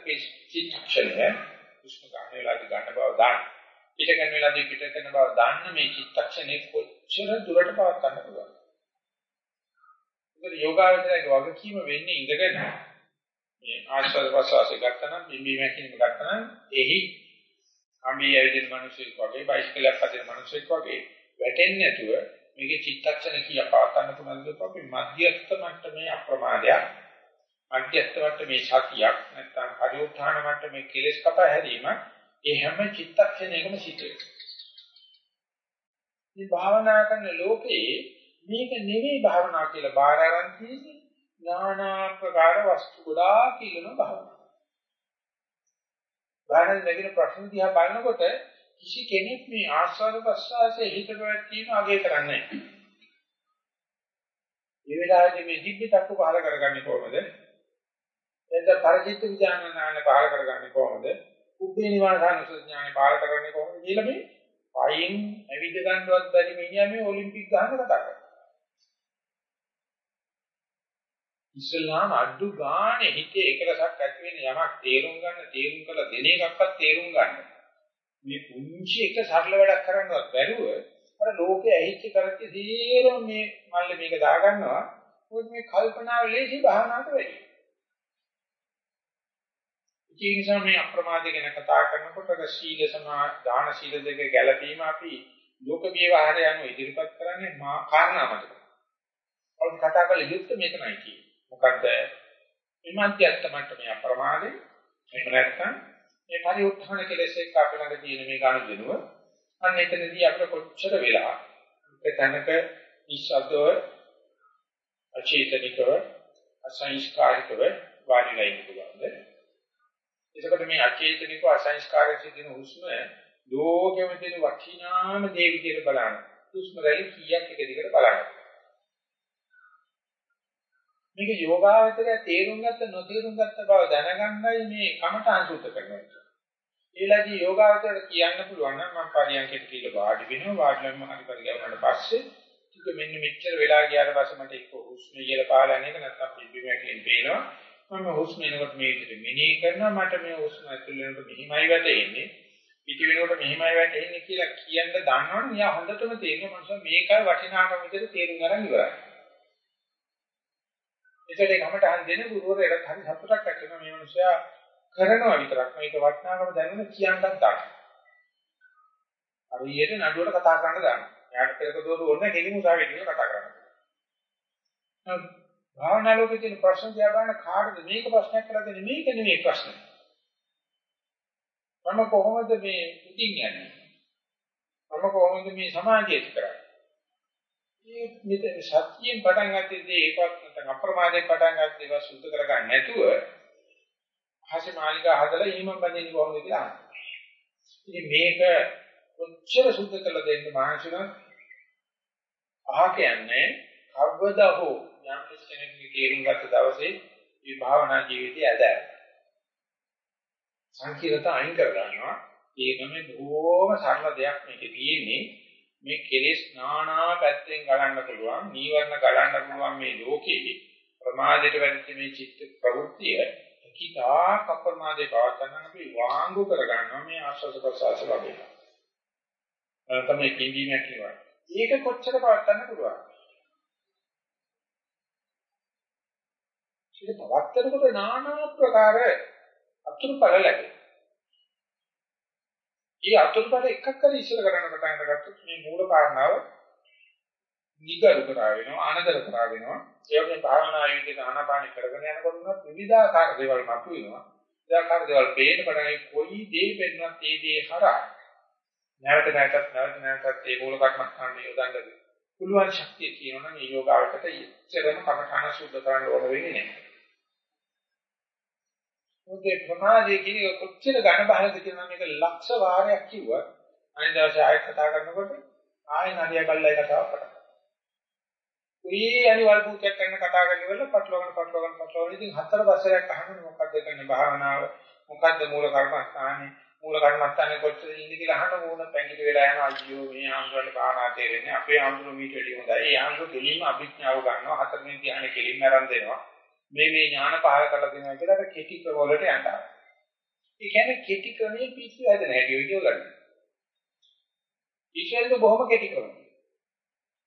චිත්තක්ෂණය හුස්ම ගන්න වෙලාවට ගන්න බව දාන්න. පිට කරන වෙලාවදී පිට කරන බව දාන්න මේ චිත්තක්ෂණය කොච්චර දුරට පවත් ගන්න පුළුවන්. මොකද යෝගාවචරයේ වගකීම වෙන්නේ ඉඳගෙන මේ ආශ්වාස ප්‍රශ්වාසය ගත්තනම් බිම්බි මැකිනම ගත්තනම් එහි අම්බී ඇවිදින මිනිසෙක් වගේ බයිසිකලයක් හදින මිනිසෙක් වගේ වැටෙන්නේ නැතුව මේකේ චිත්තක්ෂණ කීයක් පවත්න්න පුළුවන්ද අපි මධ්‍යස්ථ මට්ටමේ අප්‍රමාදයක් මධ්‍යස්ථ මට්ටමේ සතියක් නැත්නම් පරිඋත්ථාන මට්ටමේ කෙලෙස් කපා හැරීම ඒ හැම චිත්තක්ෂණයකම සිදුවේ. මේ භාවනා කරන ලෝකේ මේක නෙවෙයි භාවනා කියලා බාර අරන් තියෙන්නේ නානා ප්‍රකාර වස්තු ගොඩාක් ඉල්ලන භාවනාව. භාවනාවේ නැගින ප්‍රශ්න දිහා බලනකොට කිසි කෙනෙක් මේ ආස්වාද ප්‍රසආසයේ හිතට වැටීම අගය කරන්නේ නැහැ. මේ වෙලාවේදී මේ දිබ්බ චක්ක පහල කරගන්නේ කොහොමද? එතන පරිචිත්ත විඥාන පහල කරගන්නේ කොහොමද? උබ්බේ නිවාසාන ඥාන පහල කරගන්නේ කොහොමද කියලා මේ පයින් ඇවිද ගන්නවත් බැරි මිනිහා මේ ඔලිම්පික් ගහන කතා කරනවා. ඉස්ලාම අඩු ගානේ හිතේ එකලසක් ඇති වෙන යමක් තේරුම් ගන්න තේරුම් කළ දෙන එකක්වත් තේරුම් ගන්න. මේ පුංචි එක සරල වැඩක් කරන්නවත් බැරුව අර ලෝකයේ ඇහිච්ච කරච්ච සීරම මේ මල්ල මේක දාගන්නවා. මොකද මේ කල්පනාව ලේසි භාවනාවට වැඩි. ඒ නිසා මේ අප්‍රමාද ගැන කතා කරනකොට සීල සමා දාන සීල දෙක ගැළපීම අපි ලෝක විවහාරය යන ඉදිරිපත් කරන්නේ මා කාරණා මත. අපි කතා කරලා යුක්ත මේක නයි කියන්නේ. මොකද විමන්ත්‍යස්ත මට්ටමේ අප්‍රමාදේ එහෙම නැත්නම් මේ පරිඋත්ථාන කෙලෙස් එක්ක අපේ ළඟ තියෙන මේ ගනුදෙනුව අන්න එතනදී අපිට කොච්චර වෙලා එතනක නිස්සද්දව අචේතනිකව අසංස්කාරිකව වාඩිලා ඉන්න පුළුවන්ද එතකොට මේ අචේතනිකව අසංස්කාරික සිටින හුස්ම ලෝකෙම තියෙන වටිනාම දේ විදිහට බලන්න හුස්ම රැලි කීයක් එක දිගට බලන්න මේක යෝගාවචරය තේරුම් ගත්ත නොතේරුම් ගත්ත බව දැනගන්නයි මේ කමඨාන් සූත්‍ර කරනවා. ඊළඟට යෝගාවචරයට කියන්න පුළුවන් නම් මම පරියන්කෙට කියලා වාඩි වෙනවා වාඩිලම හරි පරිගමනට පස්සේ ටික මෙන්න මෙච්චර වෙලා ගියාට පස්සේ මට එක්ක හුස්ම ඉහළ පහළ යන එක නැත්නම් පිම්බීමකින් පේනවා. මම හුස්ම එනකොට මේ විදිහට මෙනෙහි කරනවා මට මේ හුස්ම ඇතුල් වෙනකොට මෙහිමයි වැටෙන්නේ. පිට වෙනකොට මෙහිමයි වැටෙන්නේ කියලා කියන්න දන්නවනේ එයා හොඳටම තේරෙන මනුස්සයා මේකයි වටිනාකම විදිහට තේරුම් ගන්න ඉවරයි. ඒකට කමටහන් දෙන ගුරුවරයාට හරි සතුටක් ඇති වෙනවා මේ මිනිස්සයා කරනවා විතරක් මේක වටිනාකම දැනගෙන කියන්නත් ගන්න. අර ඊයේ නඩුවට කතා කරන්න ගන්න. එයාට පෙරක දෝරු ඕනේ කෙලිමු සාවේ කියලා කතා කරනවා. භාවනා ලෝකේ තියෙන ප්‍රශ්න දිහා බලන කාටද මේක ප්‍රශ්නයක් කරලා දෙන්නේ මේක නෙමෙයි ප්‍රශ්නේ. මම කොහොමද මේ පුටින් යන්නේ? මම කොහොමද මේ සමාජයට කරන්නේ? මේ මෙතන සත්‍යයෙන් පටන් ගත්තේ ඒකත් නැත්නම් අප්‍රමාදයෙන් පටන් ගත්තේ ඒවා සුද්ධ කරගන්න නැතුව හසේ මාලිකා හදලා ඊමම් බඳින්නේ කොහොමද කියලා අහනවා. ඉතින් මේක කොච්චර සුද්ධ කළ දෙන්න මහන්සියන අහ කියන්නේ කවදා හෝ යම් කෙනෙකුගේ තේරුම් ගත්ත දවසේ මේ භාවනා ජීවිතය ඇද සංකීර්ණත අයින් කර ගන්නවා. ඒකම බොහොම සරල දෙයක් මේකේ තියෙන්නේ. මේ කෙලෙස් නානා පැත්තෙන් ගලන්න පුළුවන් නීවරණ ගලන්න පුළුවන් මේ ලෝකයේ ප්‍රමාදයට වැඩිච්ච මේ චිත්ත ප්‍රවෘත්තිය කිතා අප්‍රමාදේ පවත්තන අපි වාංගු කර ගන්නවා මේ ආශ්වාස ප්‍රශ්වාස වගේ. තමයි කිඳීමක් කියනවා. ඒක කොච්චර පවත්තන්න පුළුවන්? ඒක පවත්තනකොට නානා ප්‍රකාර අතුරු පළ ලැබෙනවා. ඒ අතුරුපඩ එකක් හරි ඉස්සර කරන්න පටන් අරගත්තොත් මේ මූල කාරණාව නිගරු කරා වෙනවා අනදර කරා වෙනවා. ඒ වගේ භාවනා ආයුධික ආනාපාන කරගෙන යනකොට උනත් විවිධාකාර දේවල් මතුවෙනවා. විවිධාකාර දේවල් පේන පටන් කොයි දේ පෙන්වත් ඒ දේ හරහා. නැවත නැවතත් නැවත නැවතත් ඒ මූල කර්මස්ථාන යොදන්න පුළුවන් ශක්තිය කියනවනම් මේ යෝගාවකට ඉච්ඡරම කමඨාන සුද්ධ කරන්න ඕන වෙන්නේ නැහැ. මොකද ප්‍රමාදයේ කියන කොච්චර ඝන බහලද කියනවා මේක ලක්ෂ වාරයක් කිව්වා අනිත් දවසේ ආයෙත් කතා කරනකොට ආයෙ නරිය කල්ලයි කතාව පටන් ගන්නවා. උයි අනිවල් පුතක් කරන කතා කරනකොට පටලවගෙන පටලවගෙන පටලවගෙන ඉතින් හතර බස්සරයක් අහන්නේ මොකද්ද කරන්නේ භාවනාව මොකද්ද මූල කර්මස්ථානේ මූල කර්මස්ථානේ කොච්චර ඉන්නේ කියලා අහන ඕන පැංගිලි වෙලා යන අයියෝ මේ ආන්දරට භාවනා තේරෙන්නේ අපේ ආන්දර මීට වැඩි හොඳයි. ඒ ආන්දර දෙලින්ම අභිඥාව ගන්නවා හතරවෙනි ධ්‍යානෙ කෙලින්ම ආරම්භ දෙනවා. මේ මේ ඥාන පහල කරලා දෙනවා කියලා අර කෙටි ක්‍රම වලට යනවා. ඒ කියන්නේ කෙටි ක්‍රමයේ පිස්සු හැදෙන හැටි ඔය කියවලන්නේ. ඉස්සෙල්ද බොහොම කෙටි ක්‍රමයක්.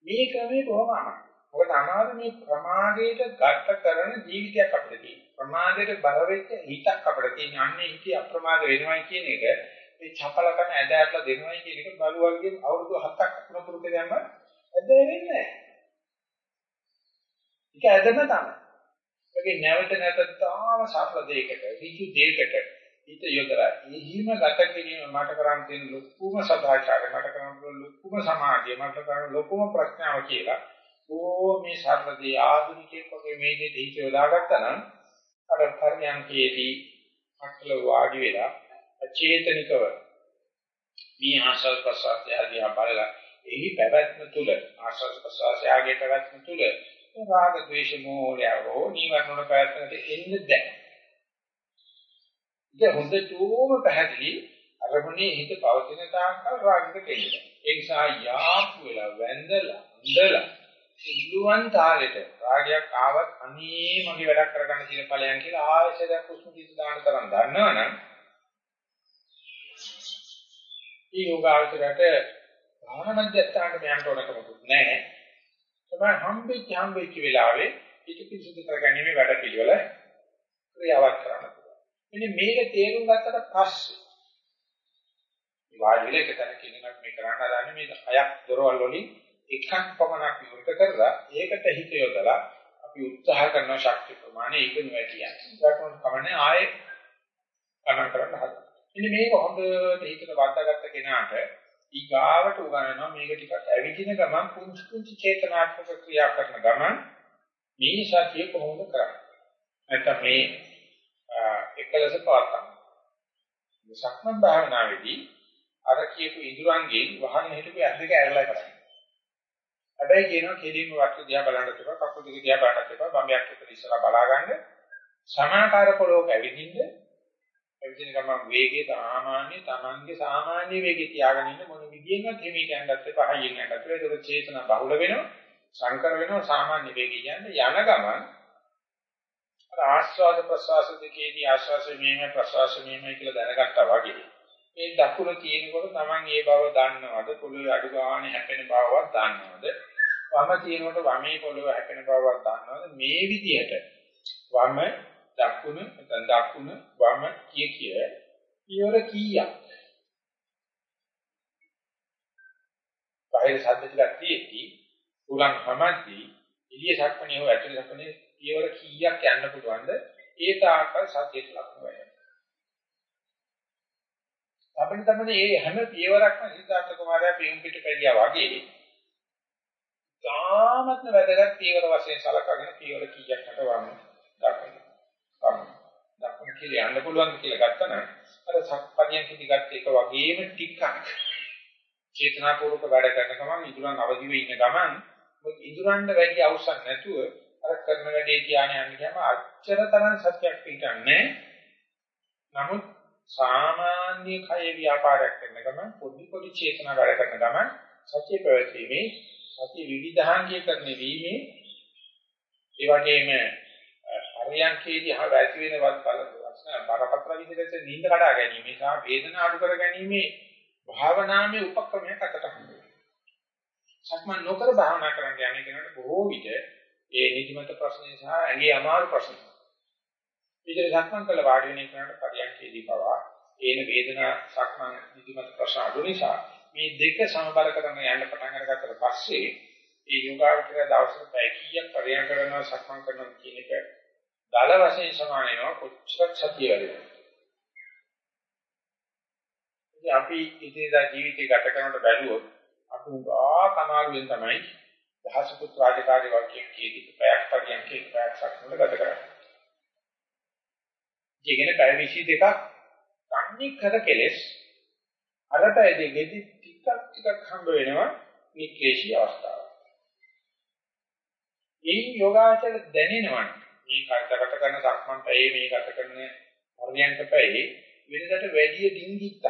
මේ ක්‍රමයේ බොහොම අමාරුයි. මොකද අමාරු මේ ප්‍රමාදයට ගත කරන ජීවිතයක් අපිට තියෙනවා. ප්‍රමාදයට බර වෙච්ච හිතක් අපිට තියෙන. අන්නේ හිතේ අප්‍රමාද වෙනවයි කියන එක මේ චපලකම ඇදහැරලා දෙනවයි කියන එක බලුවන්ගේ අවුරුදු 7ක් අතුරු දෙන්නම ඇද වෙන්නේ නැහැ. ඒක ඇදම තමයි. ඒකේ නැවත නැවත තාම සරල දෙයකට, ඍජු දෙයකට හිත යොදලා එහිම ගත කිරීම මට කරන් තියෙන ලොකුම සදාචාරය, මට කරන් තියෙන ලොකුම සමාධිය, මට කරන් ලොකුම ප්‍රඥාව කියලා. ඕ මේ සරල දේ ආධුනිකයෙක් වගේ මේ දෙයට හිත යොදාගත්තා නම් අර පරියන්කේදී අක්ල වාඩි වෙලා අචේතනිකව මේ ආශ්‍රව ප්‍රසාරය ආදී බලලා එහි පැවැත්ම තුල ආශ්‍රව ප්‍රසාරයගේ පැවැත්ම තුල රාග ద్వේෂ මෝහයෝ නිවර්ණන පැවැත්මට එන්න දැන්. ඉතින් හොඳටම පැහැදිලි අරමුණේ හිත පවතින තාක්කල් රාගික දෙන්නේ. ඒ නිසා යාපු වෙලා වැඳලා අඳලා ඉල්ලුවන් තාලෙට රාගයක් ආවත් අනේ මගේ වැඩක් කරගන්න කියන ඵලයන් කියලා ආයෙසයක් කුස්ම කිසි දාන්න තරම් දන්නවනම් ඒ යෝගාවචරයට භාවනා මධ්‍යස්ථානට යන්න ඕනකමකුත් නැහැ. තමයි හම්බෙච්ච හම්බෙච්ච වෙලාවේ ඊට පිසුදු කරගැනීමේ වැඩ පිළිවෙල ක්‍රියාවක් කරන්න පුළුවන්. මෙන්න මේක තේරුම් ගත්තට පස්සේ වාඩි වෙලා එක තැනක ඉන්නකොට මේ කරන්න හදන්නේ මේ හයක් දොරවල් වලින් එකක් පමණක් විවෘත කරලා ඒකට හිත යොදලා අපි උත්සාහ කරන ශක්ති ප්‍රමාණය ඉගෙන ගන්න. ඒකට කමන්නේ ආයේ ගණන් කරන්න හදන්න. ඉතින් මේක හොඳට හිතට වද්දාගත්ත කෙනාට ඊගාවට උගන්වනවා මේක ටිකක් ඇවිදින ගමන් කුංචි කුංචි චේතනාත්මක ක්‍රියා කරන ගමන් මේ සතිය කොහොමද කරන්නේ? නැත්නම් මේ එකලස පාත්තම්. මේ සක්මන් භාවනාවේදී අර කියපු ඉඳුරංගෙන් වහන්න හිටපු ඇස් දෙක ඇරලා කරන්නේ. හැබැයි කියනවා කෙලින්ම වට දිහා බලන්න තිබා කකුල් දෙක දිහා බලන්න තිබා බම්බයක් විතර ඉස්සලා බලා ගන්න සමාකාර පොළොවක ඇවිදින්න ඇවිදින ගමන් වේගය සාමාන්‍ය Tamange සාමාන්‍ය වේගය තියාගෙන ඉන්න මොන විදියෙන්වත් හිමීට යන්නත් එපා හයියෙන් යන්නත් එපා. ඒක චේතන බහුල වෙනවා සංකර වෙනවා සාමාන්‍ය වේගය යන්නේ යන ගමන්. ආස්වාද ප්‍රසවාස දෙකේදී ආස්වාස වීම ප්‍රසවාස වීම කියලා දැනගත්තා වගේ. මේ දකුණ තියෙනකොට Taman ඒ බව දන්නවද? පොළොවේ අඩු ගන්න හැපෙන බවවත් දන්නවද? වම තියෙනකොට වමේ පොළොව හැපෙන බවවත් දන්නවද? මේ විදිහට වම දකුණ නැත්නම් දකුණ වම කිය කිය පියවර කීයක්? බාහිර ශබ්ද ටිකක් තියෙද්දී උලන් හැමදී එළිය සක්මණේ හෝ ඇතුළේ සක්මණේ පියවර කීයක් යන්න පුළුවන්ද? ඒ තාක්කල් සත්‍යයට ලක්ව වෙනවා අපිට තමයි මේ හැම පියවරක්ම සිතාර්ථ කුමාරයා පියුම් පිට පැලියා වගේ තාමත්ම වැදගත් පියවර වශයෙන් සලකගෙන පියවර කීයක් හටවන්න දක්වනවා. දක්වන කියලා යන්න පුළුවන් කියලා ගත්තනම් අර සක්පණියක් ඉදි ගත්ත එක වගේම ටිකක් චේතනාපූර්වක වැඩ කරන ගමන් ඉදුරන් අවදි වෙ ඉන්න ගමන් ඉදුරන්ට වැඩි අවශ්‍ය නැතුව අර කරන වැඩේ කියන්නේ යන්නේ කියම අච්චර තරම් සත්‍යක් පිටන්නේ නමුත් සාමාන්‍ය කය ව්‍යාපාරයක් කරන ගමන් පොඩි පොඩි චේතනා වැඩ කරන ගමන් සත්‍ය ප්‍රවැත්ීමේ සත්‍ය විවිධාංගීකරණය වීමේ ඒ වගේම පරියන්කේදී හව ඇති වෙන වස්න බරපතල විදිහට නිින්ද කඩා ගැනීම සහ වේදනාව අඩු කර ගැනීම භාවනාමය උපක්‍රමයක් අතට හම්බෙනවා. සක්මන් නොකර භාවනා කරන්න යන්නේ කෙනාට බොහෝ විට ඒ නිදිමත ප්‍රශ්නේ සහ ඇඟේ අමාරු ප්‍රශ්න. විතර සක්මන් කළ වාඩි වෙන කෙනාට පරියන්කේදී පවා ඒන වේදනා සක්මන් නිදිමත ප්‍රශ්න අඩු නිසා මේ දෙක සමබර කරගෙන යන්න පටන් අරගත්තට පස්සේ ඒ යෝගාවචර දවසට පැය කීයක් පරියන්ක කරනවා සක්මන් කරනවා කියන එක දල වශයෙන් සමාන වෙනවා කොච්චර සතිය වැඩිද? ඉතින් අපි ඉදිරියදා ජීවිතය ගත කරනකොට බැලුවොත් අපි උගා කමාරුවෙන් තමයි දහසකුත් රාජකාරී වාක්‍යයක් කියදී පැයක් පරියන්කේ පැයක් සක්මන ගත කරන්නේ. ජීගෙන පැය 22ක් තන්නේ කර කෙලස්. අර පැය දෙකෙදි ටිකක් ටිකක් හම්බ වෙනවා නික්ලේශී අවස්ථාව. මේ යෝගාචර දැනෙනවා මේ කටකට කරන සක්මන් පැයේ මේ ගත කරන පරියන්ක පැයේ වෙනදට වැඩි ඩිංගිත්තක්.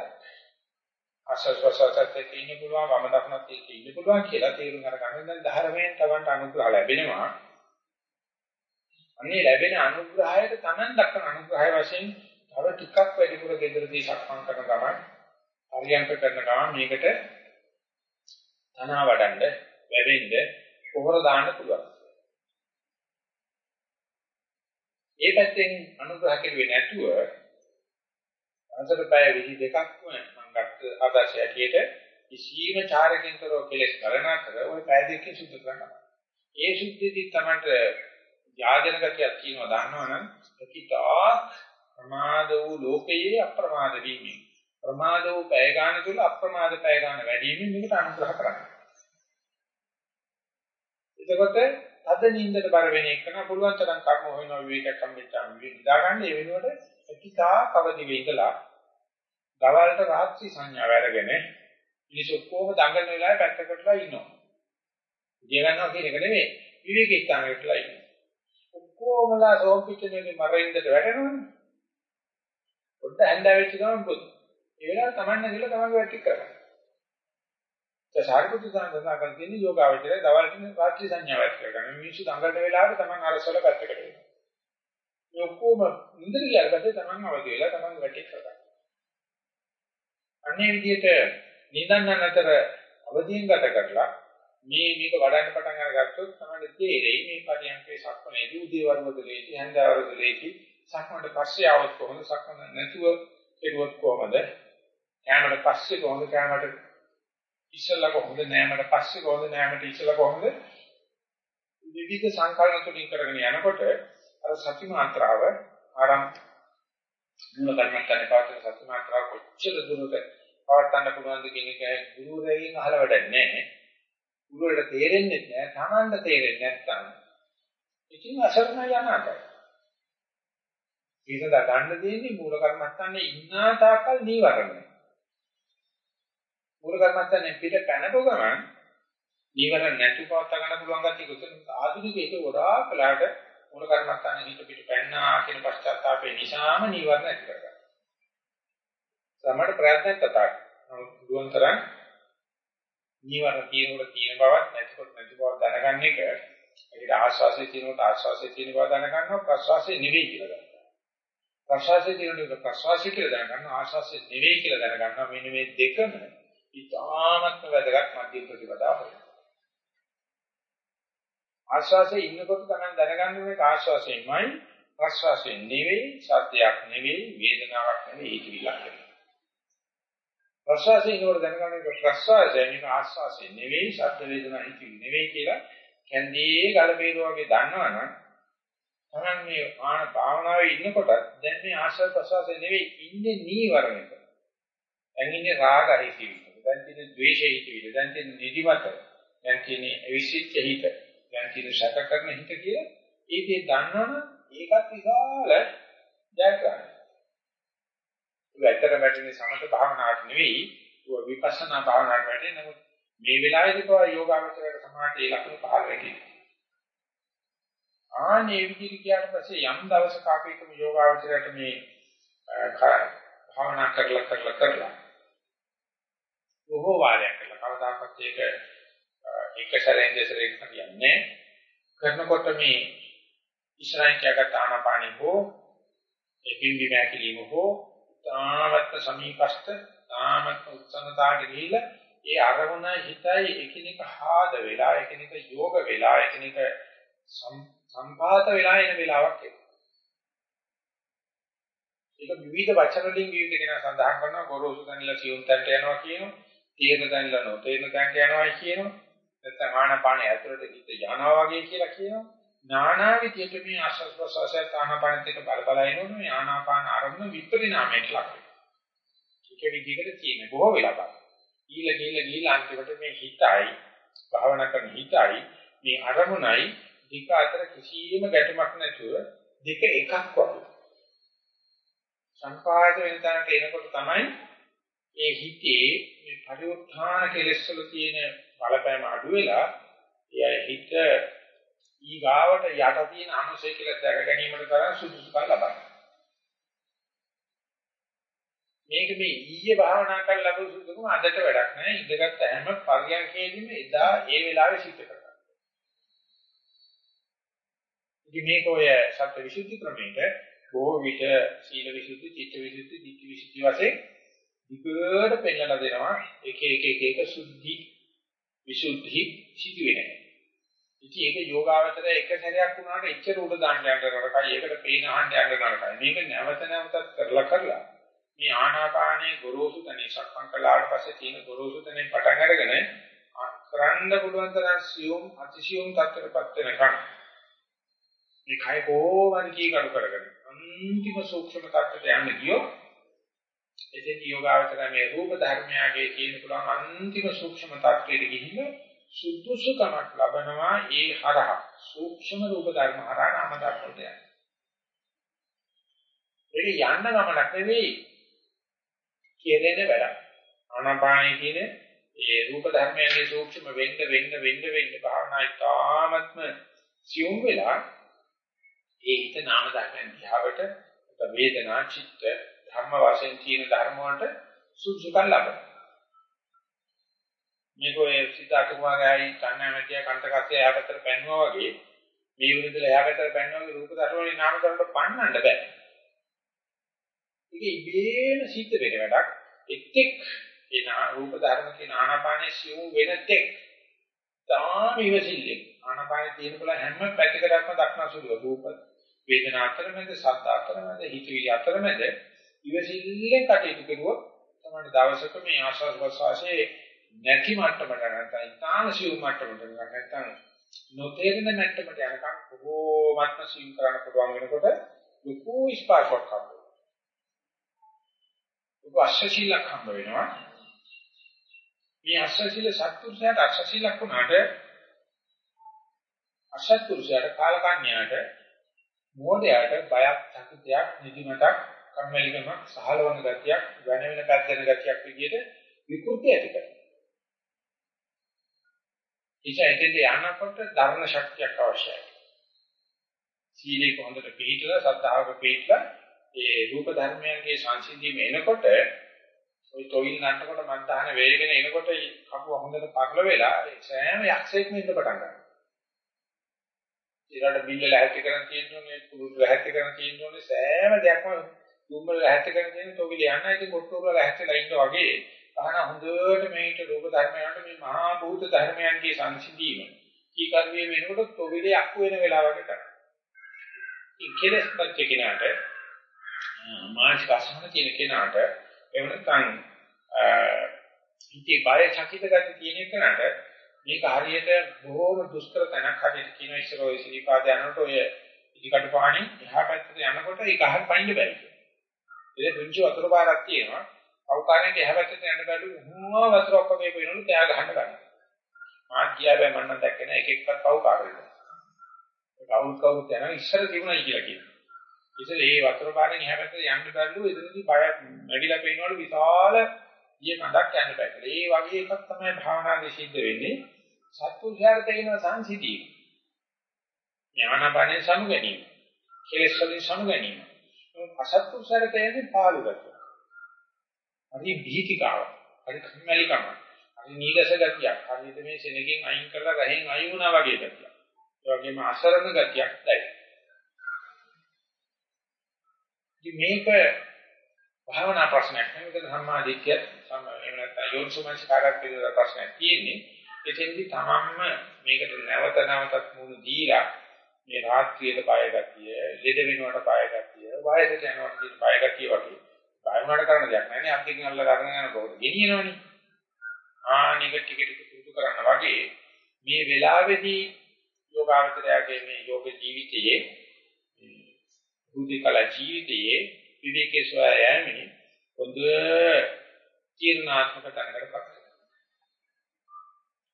ආශස්වසසත් එක්ක ඉන්න පුළුවන් වම දක්නත් එක්ක ඉන්න පුළුවන් කියලා තේරුම් අරගන්න. දැන් ධර්මයෙන් තමන්ට අනුග්‍රහ ලැබෙනවා. අන්නේ ලැබෙන අනුග්‍රහයට තමන් දක්වන අනුග්‍රහය වශයෙන් තව ටිකක් වැඩිපුර ගෙදරදී සක්මන් කරන ගමන් පරියන්ක කරන ගමන් මේකට ධනා වඩන්න වැඩෙන්න පොහොර දාන්න පුළුවන්. ඒ පැත්තෙන් අනුග්‍රහ කෙරුවේ නැතුව අන්තර පැය 22ක්ම මම ගත්ත ආදර්ශය ඇටියට කිසියම් චාරකින්තරෝ කෙලස් කරන අතර ওই පැය දෙකේ සුද්ධ කරනවා. ඒ සුද්ධියදී තමයි යාජන ගතියක් කියනවා දන්නවනම් ප්‍රතිතා ප්‍රමාද වූ ලෝකයේ අප්‍රමාද වීමෙන් ප්‍රමාද වූ පැය ගන්න තුල අප්‍රමාද පැය ගන්න වැඩි වීමෙන් මේකට අනුග්‍රහ කරනවා. එතකොට අද නින්දට බර වෙන එක න පුළුවන් තරම් කර්ම හොයන විවේකයක් හම්බෙච්චාම විවේක දා ගන්න ඒ වෙනුවට ප්‍රතිතා කවදි වේදලා දවල්ට රාත්‍රී සංඥාව අරගෙන මිනිස්සු ඔක්කොම දඟලන වෙලාවේ පැත්තකටලා ඉන්නවා. ගිය ගන්නවා කියන එක නෙමෙයි. විවේක ස්ථානයකටලා ඉන්නවා. ඔක්කොමලා සෝම්පිටනේ මරින්දට වැටෙනවනේ. පොඩ්ඩ හැන්දා වෙච්ච ගමන් බුදු. ඒ වෙලාවට Tamanne ගිහලා Tamange වැටි කරගන්න. ඒ සාරිපුත්‍ර සාන්දනා කරන තියෙන යෝගාවචරය දවල්ට රාත්‍රී සංඥාව ඇති කරගන්න. මිනිස්සු දඟලන වෙලාවට Taman අරසවල පැත්තකට වෙනවා. මේ ඔක්කොම නින්දට ගියාට පස්සේ Taman අවදි වෙලා Taman වැටි කරගන්න. අන්නේ විදිහට නිදන්න අතර අවදීන් ගත කරලා මේ මේක වඩන්න පටන් අරගත්තොත් තමයි තේරෙයි මේ පරියන්කේ සක්මනේදී උදේ වරුවදලේටි හන්දවරුදලේටි සක්මනට පස්සේ આવොත් කොහොමද සක්මන නැතුව කෙරුවොත් කොහොමද කැමරට පස්සේ කොහොමද කැමරට ඉස්සෙල්ලා කොහොමද නෑමට පස්සේ කොහොමද නෑමට ඉස්සෙල්ලා කොහොමද විවිධ සංකල්ප තුලින් කරගෙන යනකොට අර සති මාත්‍රාව ආරම්භ මූල කර්මස්ථානේ පවතින සති මාත්‍රාව කොච්චර දුරට පවත්වන්න පුළුවන්ද කියන එක ගුරුවරයෙක්ගෙන් අහලා වැඩක් නැහැ. ගුරුවරට තේරෙන්නේ නැහැ, තමන්ට තේරෙන්නේ නැත්නම් ඉතින් අසරණ යනාටයි. ඒක දා ගන්න දෙන්නේ මූල කර්මස්ථානේ ඉන්නා තාකල් නීවරණය. මූල කර්මස්ථානේ පිට පැනපු ගමන් නීවරණ නැතු පවත්වා ගන්න පුළුවන් ගැතිය උතන ආධුනිකයෙක් ගොඩාක් කලකට මූල කර්මස්ථානේ හිත පිට පැන්නා කියන පශ්චාත්තාපේ නිසාම නීවරණ ඇති කරගන්නවා. සමහර ප්‍රයත්නයක් කතා කරනවා. දුවන් තරම් නීවරණ තියෙනකොට තියෙන බවක් නැතිකොට නැති බවක් දැනගන්න එක ඒකට ආස්වාසිය තියෙනකොට ආස්වාසිය තියෙන බව දැනගන්නවා ප්‍රස්වාසිය නෙවෙයි කියලා ගන්නවා. ප්‍රස්වාසිය තියෙනකොට ප්‍රස්වාසිය කියලා දැනගන්නවා ආස්වාසිය නෙවෙයි කියලා දැනගන්නවා මෙන්න මේ දෙකම ඉතාමත්ම වැදගත් මධ්‍ය ප්‍රතිපදාව. ආස්වාසිය ඉන්නකොට තමයි දැනගන්නේ මේක ආස්වාසියමයි ප්‍රස්වාසිය නෙවෙයි සත්‍යයක් නෙවෙයි වේදනාවක් නෙවෙයි ඒක විලක්ෂණය. ප්‍රසවාසයෙන් නෝර දැනගන්න එක ප්‍රසවාසය මේක ආස්වාසය නෙවෙයි ශබ්ද වේදනා හිතිවි නෙවෙයි කියලා කැන්දී ගල බේරුව වගේ දන්නවනම් තමන් මේ ආන භාවනාවේ ඉන්නකොට දැන් මේ ආශ්‍රව ප්‍රසවාසය නෙවෙයි ඉන්නේ නීවරණයක. දැන් ඉන්නේ රාග හිතිවි. දැන් තියෙන ද්වේෂ හිතිවි. දැන් තියෙන නිදිමත. දැන් තියෙන අවිසිච්ච හිත. දැන් තියෙන ශක කරන හිත කියලා ඒකේ දන්නවනම් ඒකත් විශාල ජයග්‍රහණයක්. ඒක ඇත්තටම වැටෙන්නේ සමත භාවනාවට නෙවෙයි ඒක විපස්සනා භාවනාවට වැටෙන්නේ නමුත් මේ වෙලාවේදී පවා යෝගාවචරයට සමාහට ඒ ලක්ෂණ පහළ වෙන්නේ. ආනේ විදිහට කියාට පස්සේ යම් දවසක අපේකම යෝගාවචරයට මේ භාවනා කරලා කරලා කරලා බොහෝ වාරයක් කරලා කවදාකවත් ඒක එක සැරෙන් දෙසරෙන් හරියන්නේ කරනකොට මේ ඉස්සරහින් කියකට ආනාපානෙ හෝ එකින් විමැකිලිම හෝ තාමත් සමීපස්ත තාමත් උත්සන්නතාවට ගිහිල්ලා ඒ අරමුණ හිතයි එකිනෙක ආද වෙලා එකිනෙක යෝග වෙලා එකිනෙක සම්පාත වෙලා එන වෙලාවක් එනවා. ඒක විවිධ වචන වලින් විවිධ කෙනා සඳහන් කරනවා ගොරෝසු තැන්ලා සියුම් තැන්ට යනවා කියනවා. තේරෙන තැන්ලා නොතේරෙන තැන්ට යනවා කියනවා. නැත්නම් ආනපාන ඇතුළට හිත යනවා වගේ කියලා කියනවා. නානා විදියට මේ ආශ්වාස ප්‍රශ්වාසයත් ආනාපානෙත් එක බල බල එනොත් මේ ආනාපාන ආරම්භ විපරිණාමයට ලක් වෙනවා. ඒක විදිහකට තියෙන බොහෝ වෙලා බලන්න. ඊළ ගිහිල්ල ගිහිල්ල අන්තිමට මේ හිතයි භාවනා කරන හිතයි මේ අරමුණයි දෙක අතර කිසියම් ගැටුමක් නැතුව දෙක එකක් වගේ. සංපාත වෙන තැනට එනකොට තමයි ඒ හිතේ මේ පරිවර්තන කෙලෙස් වල තියෙන බලපෑම අඩු වෙලා එයා හිත ඊගාවට යට තියෙන අනුසය කියලා දැක ගැනීමට තරම් සුදුසුකම් ලබනවා. මේක මේ ඊයේ භාවනා කරලා ලැබුණු සුදුසුකම අදට වැඩක් නෑ. ඉඳගත් හැම පරියන්කේදීම එදා ඒ වෙලාවේ සිද්ධ කරගන්න. ඉතින් මේක ඔය සත්‍ය විසුද්ධි ක්‍රමයක බොහෝ විට සීල විසුද්ධි, චිත්ත විසුද්ධි, ධිට්ඨි විසුද්ධි වශයෙන් විකරට පෙන්නලා දෙනවා. එක එක එක එක සුද්ධි විසුද්ධි සිදු වෙනවා. ඉතින් ඒක යෝගාවචරය එක සැරයක් වුණාට එච්චර උඩ දාන්න යන්න නරකයි. ඒකට පේන අහන්න යන්න නරකයි. මේක නැවත නැවතත් කරලා කරලා මේ ආනාපානයේ ගොරෝසු තැනේ සක්මන් කළාට පස්සේ තියෙන ගොරෝසු තැනේ පටන් අරගෙන කරන්න පුළුවන් තරම් සියුම් අතිසියුම් තත්ත්වයටපත් වෙනකන් මේ කය කොහොමද කීකරු කරගෙන අන්තිම සූක්ෂම තත්ත්වයට යන්න ගියොත් එතෙන් යෝගාවචරය මේ රූප ධර්මයාගේ තියෙන පුළුවන් අන්තිම සූක්ෂම තත්ත්වයට ගිහින් සුදුසුකමක් ලබනවා ඒ හරහා සූක්ෂම රූප ධර්ම හරහා නාම ධර්ම වලට යනවා. ඒක යන්න ගමනක් නෙවෙයි. කෙරෙන වැඩක්. ආනාපානයි කියන ඒ රූප ධර්මයන්ගේ සූක්ෂම වෙන්න වෙන්න වෙන්න වෙන්න භාවනායි තාමත්ම සියුම් වෙලා ඒ හිත නාම ධර්මයන් දිහාවට වේදනා චිත්ත ධර්ම වශයෙන් තියෙන ධර්ම වලට සුසුකම් ලබන. මේක ඔය සිතාට කුමාරයයි කන්නමැතිය කන්ටකස්සේ එහාපතට පැන්නුවා වගේ මේ විදිහට එහාපතට පැන්නුවා වගේ රූප ධර්ම වලින් නාම ධර්ම පන්නන්න බෑ. ඒක ඉබේම සිද්ධ වෙන වැඩක්. එක්ෙක් ඒ රූප ධර්ම කියන ආනාපානයේ සිව් වෙන තෙක් තාම ඉවසිල්ලෙන් ආනාපානයේ තියෙන බල හැම පැතිකඩක්ම දක්නා සුළු රූප වේදනා අතරමැද සද්ද අතරමැද හිතවිලි අතරමැද ඉවසිල්ලෙන් කටයුතු කරුවොත් තමයි දවසක මේ ආශාස ප්‍රසවාසයේ නැති මට්ටමට නැත්නම් ඉතාම සිව් මට්ටමට නැත්නම් නොතේරෙන මට්ටමට යනකම් කොහොමත්ම සිව් කරන්න පුළුවන් වෙනකොට ලොකු ස්පාර්ශයක් හම්බ වෙනවා. ඒක අශ්ශීලක් හම්බ වෙනවා. මේ අශ්ශීල සත්පුරුෂයාට අශ්ශීලක් වුණාට අසත්පුරුෂයාට කාලකන්‍යාට මෝඩයාට බයක්, චකිතයක්, නිදිමතක්, කම්මැලිකමක්, සහලවන ගතියක්, වෙන වෙන පැද්දෙන ගතියක් විදිහට විකෘති ඇති කරනවා. ඉතින් එතෙන්දී යනකොට ධර්ම ශක්තියක් අවශ්‍යයි. සීලේ කොහොමද පිළිහිටලා සද්ධාවක පිළිහිටලා ඒ රූප ධර්මයන්ගේ සංසිඳීම එනකොට ওই තොවිල් නන්නකොට මන් තහන වේගෙන එනකොට කපුව හොඳට පරල වෙලා සෑම යක්ෂයෙක්ම ඉඳ පටන් ගන්නවා. ඊළඟ බිල්ල ලැහැත්ති කරන් තියෙනෝනේ කුරුළු ලැහැත්ති කරන් තියෙනෝනේ සෑම දෙයක්ම දුම්බල ලැහැත්ති කරන් තියෙන තොවිල යන්න ඉතින් කොට්ටෝල ලැහැත්තිලා ඉන්න වගේ අහන හොඳට මේකට රූප ධර්මයන්ට මේ මහා භූත ධර්මයන්ගේ සංසිඳීම කීකර්මයේ වෙනකොට තොවිලේ අක්කු වෙන වෙලාවකට කරනවා. ඒ කෙලස් පත්‍ය කෙනාට මානසික අසහන තියෙන කෙනාට එහෙම නැත්නම් ඉති බය චකිත ගති තියෙන කෙනාට මේක හරියට බොහෝම දුෂ්කර තැනක් හරියට කියන ඉස්සර ඔය සිරිපාද යනකොට ඔය ඉදිකට පාණි එහා පැත්තට යනකොට ඒක අහන්න පයින්න බැරි. ඒ දුංචි වතුර පාරක් තියෙනවා. අවකාරයෙන් එහා පැත්තට යන්න බැලු හුම්ම වතුර ඔක්කොම මේක වෙනවලු තෑ ගහන්න ගන්නවා. මාත් ගියා බෑ මන්නම් දැක්කේ නෑ එක එක්කත් අවකාර වෙනවා. ඒක අවුත් කවුරුත් යනවා ඉස්සර තිබුණයි කියලා කියනවා. ඉතින් ඒ වතුර පාරෙන් එහා පැත්තට යන්න බැලු එතනදී බය නැగిලා පේනවලු විශාල ඊය කඩක් යන්න බෑ කියලා. ඒ වගේ එකක් තමයි භාවනාවේ සිද්ධ වෙන්නේ. සත්පුරුෂයාට තියෙන සංසිතිය. ඥානපණේ සමු ගැනීම. කෙලෙස් වලින් සමු ගැනීම. අසත්පුරුෂයාට තියෙන්නේ පාළු ගතිය. හරි බීතිකාව. හරි කම්මැලිකම. හරි නීරස ගතියක්. හරියට මේ සෙනගෙන් අයින් කරලා රහෙන් අයින් වුණා වගේ ගතියක්. ඒ වගේම අසරණ ගතියක් දැනෙනවා. ඉතින් මේක භාවනා ප්‍රශ්නයක් නෙවෙයි මේක සම්මාදිට්ඨිය සම්ම එහෙම නැත්නම් යෝනිසමනසිකාරයක් පිළිබඳ ප්‍රශ්නයක් තියෙන්නේ. එතෙන්දි තමන්ම මේකට නැවත නැවතත් මුණු දීලා මේ රාත්‍රියේ බය ගතිය, ලෙඩ වෙනවට බය ගතිය, වයසට යනවට තියෙන බය ගතිය වගේ බය වුණාට කරන්න දෙයක් නැහැ නේ. අන්තිකින් අල්ල ගන්න යනකොට ගෙනියනවනේ. ආනික ටික ටික පුරුදු කරන්න වගේ මේ වෙලාවේදී යෝගාවචරයාගේ මේ යෝග ජීවිතයේ බුද්ධිකල ජීවිතයේ විවේකයේ සොයායන්නේ හොඳ තීර්ණාත්මක තැනකටපත්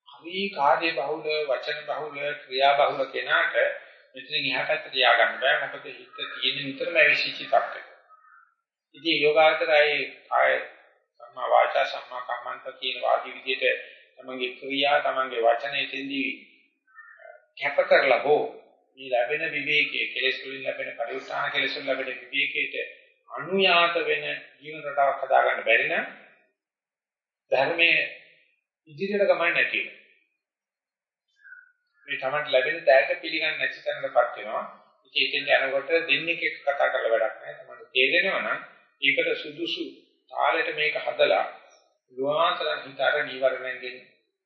හරි කාර්ය බහුල වචන බහුල ක්‍රියා බහුල කෙනාට මෙතනින් එහා පැත්තට යා ගන්න බෑ මොකද හිත තියෙන විතරම ඇවිසිච්ච තත්ත්වයක්. ඉතින් යෝගාචරයේ ආය සම්මා වාචා සම්මා කම්මන්ත කියන වාදී විදිහට තමන්ගේ ක්‍රියා තමන්ගේ වචනේ තෙන්දී කැප කරලා හෝ මේ ලැබෙන විවේකයේ කෙලෙස් වලින් ලැබෙන පරිඋත්සාහ කෙලෙස් වලින් ලැබෙන විවේකයට අනුයාත වෙන ජීවන රටාවක් හදාගන්න බැරි නම් ධර්මයේ ඉදිරියට ගමන් නැති මේ තමයි ලැබෙන තෑග්ග පිළිගන්නේ නැති තැනකටපත් වෙනවා. ඉතින් එතෙන් යනකොට දෙන්නේ එක්ක කතා කරලා වැඩක් නැහැ. තමයි තේරෙනවා නම් ඒකට සුදුසු තාලෙට මේක හදලා ලෝවාතර හිතර නීවරණයෙන්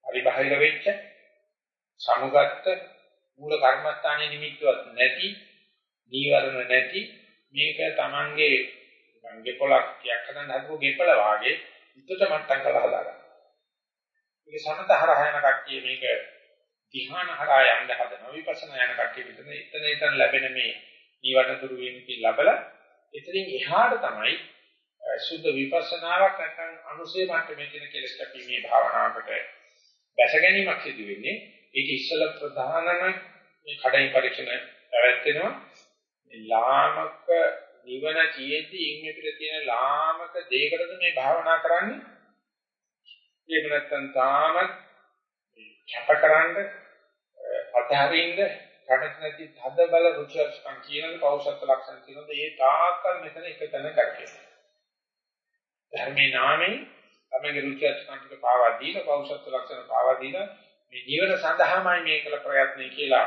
පරිබාහිර වෙච්ච සමුගත්ත මූල කර්මස්ථානයේ නිමිත්තවත් නැති නීවරණ නැති මේක Tamange ගෙපලක් යක් හදන්න හදපු ගෙපල වාගේ උත්තර මට්ටම් කරලා හදාගන්න. මේක සමත හරහා යන කට්ටිය මේක ධ්‍යාන හරහා යන්න හදනවා. විපස්සනා යන කට්ටිය විතර එතන එතන ලැබෙන මේ නීවරණ දුරු වීමකින් ලැබලා එතනින් එහාට තමයි සුද්ධ විපස්සනාවක් නැත්නම් අනුසේ මට්ටමේ තියෙන කෙලස් කැපීමේ භාවනාවකට බැස ගැනීමක් සිදු වෙන්නේ. ඒක ඉස්සල ප්‍රධානම මේ කඩින් පරීක්ෂණ පැවැත්වෙනවා. මේ ලාමක නිවන තියෙද්දි ඉන්නේ පිට තියෙන ලාමක දෙයකටද මේ භාවනා කරන්නේ? එහෙම නැත්නම් තාමත් කැපකරනද අතහරින්න කඩට නැති තද බල රුචිස්කම් කියන පෞෂත්ව ලක්ෂණ කියනද ඒ තාක්කල් මෙතන එක තැන ගැටේ. ධර්මේ නාමයෙන් තමයි රුචිස්කම් ටික පාවා දීලා පෞෂත්ව ලක්ෂණ පාවා දීලා මේ ජීවන සඳහාමයි මේ කළ ප්‍රයත්නය කියලා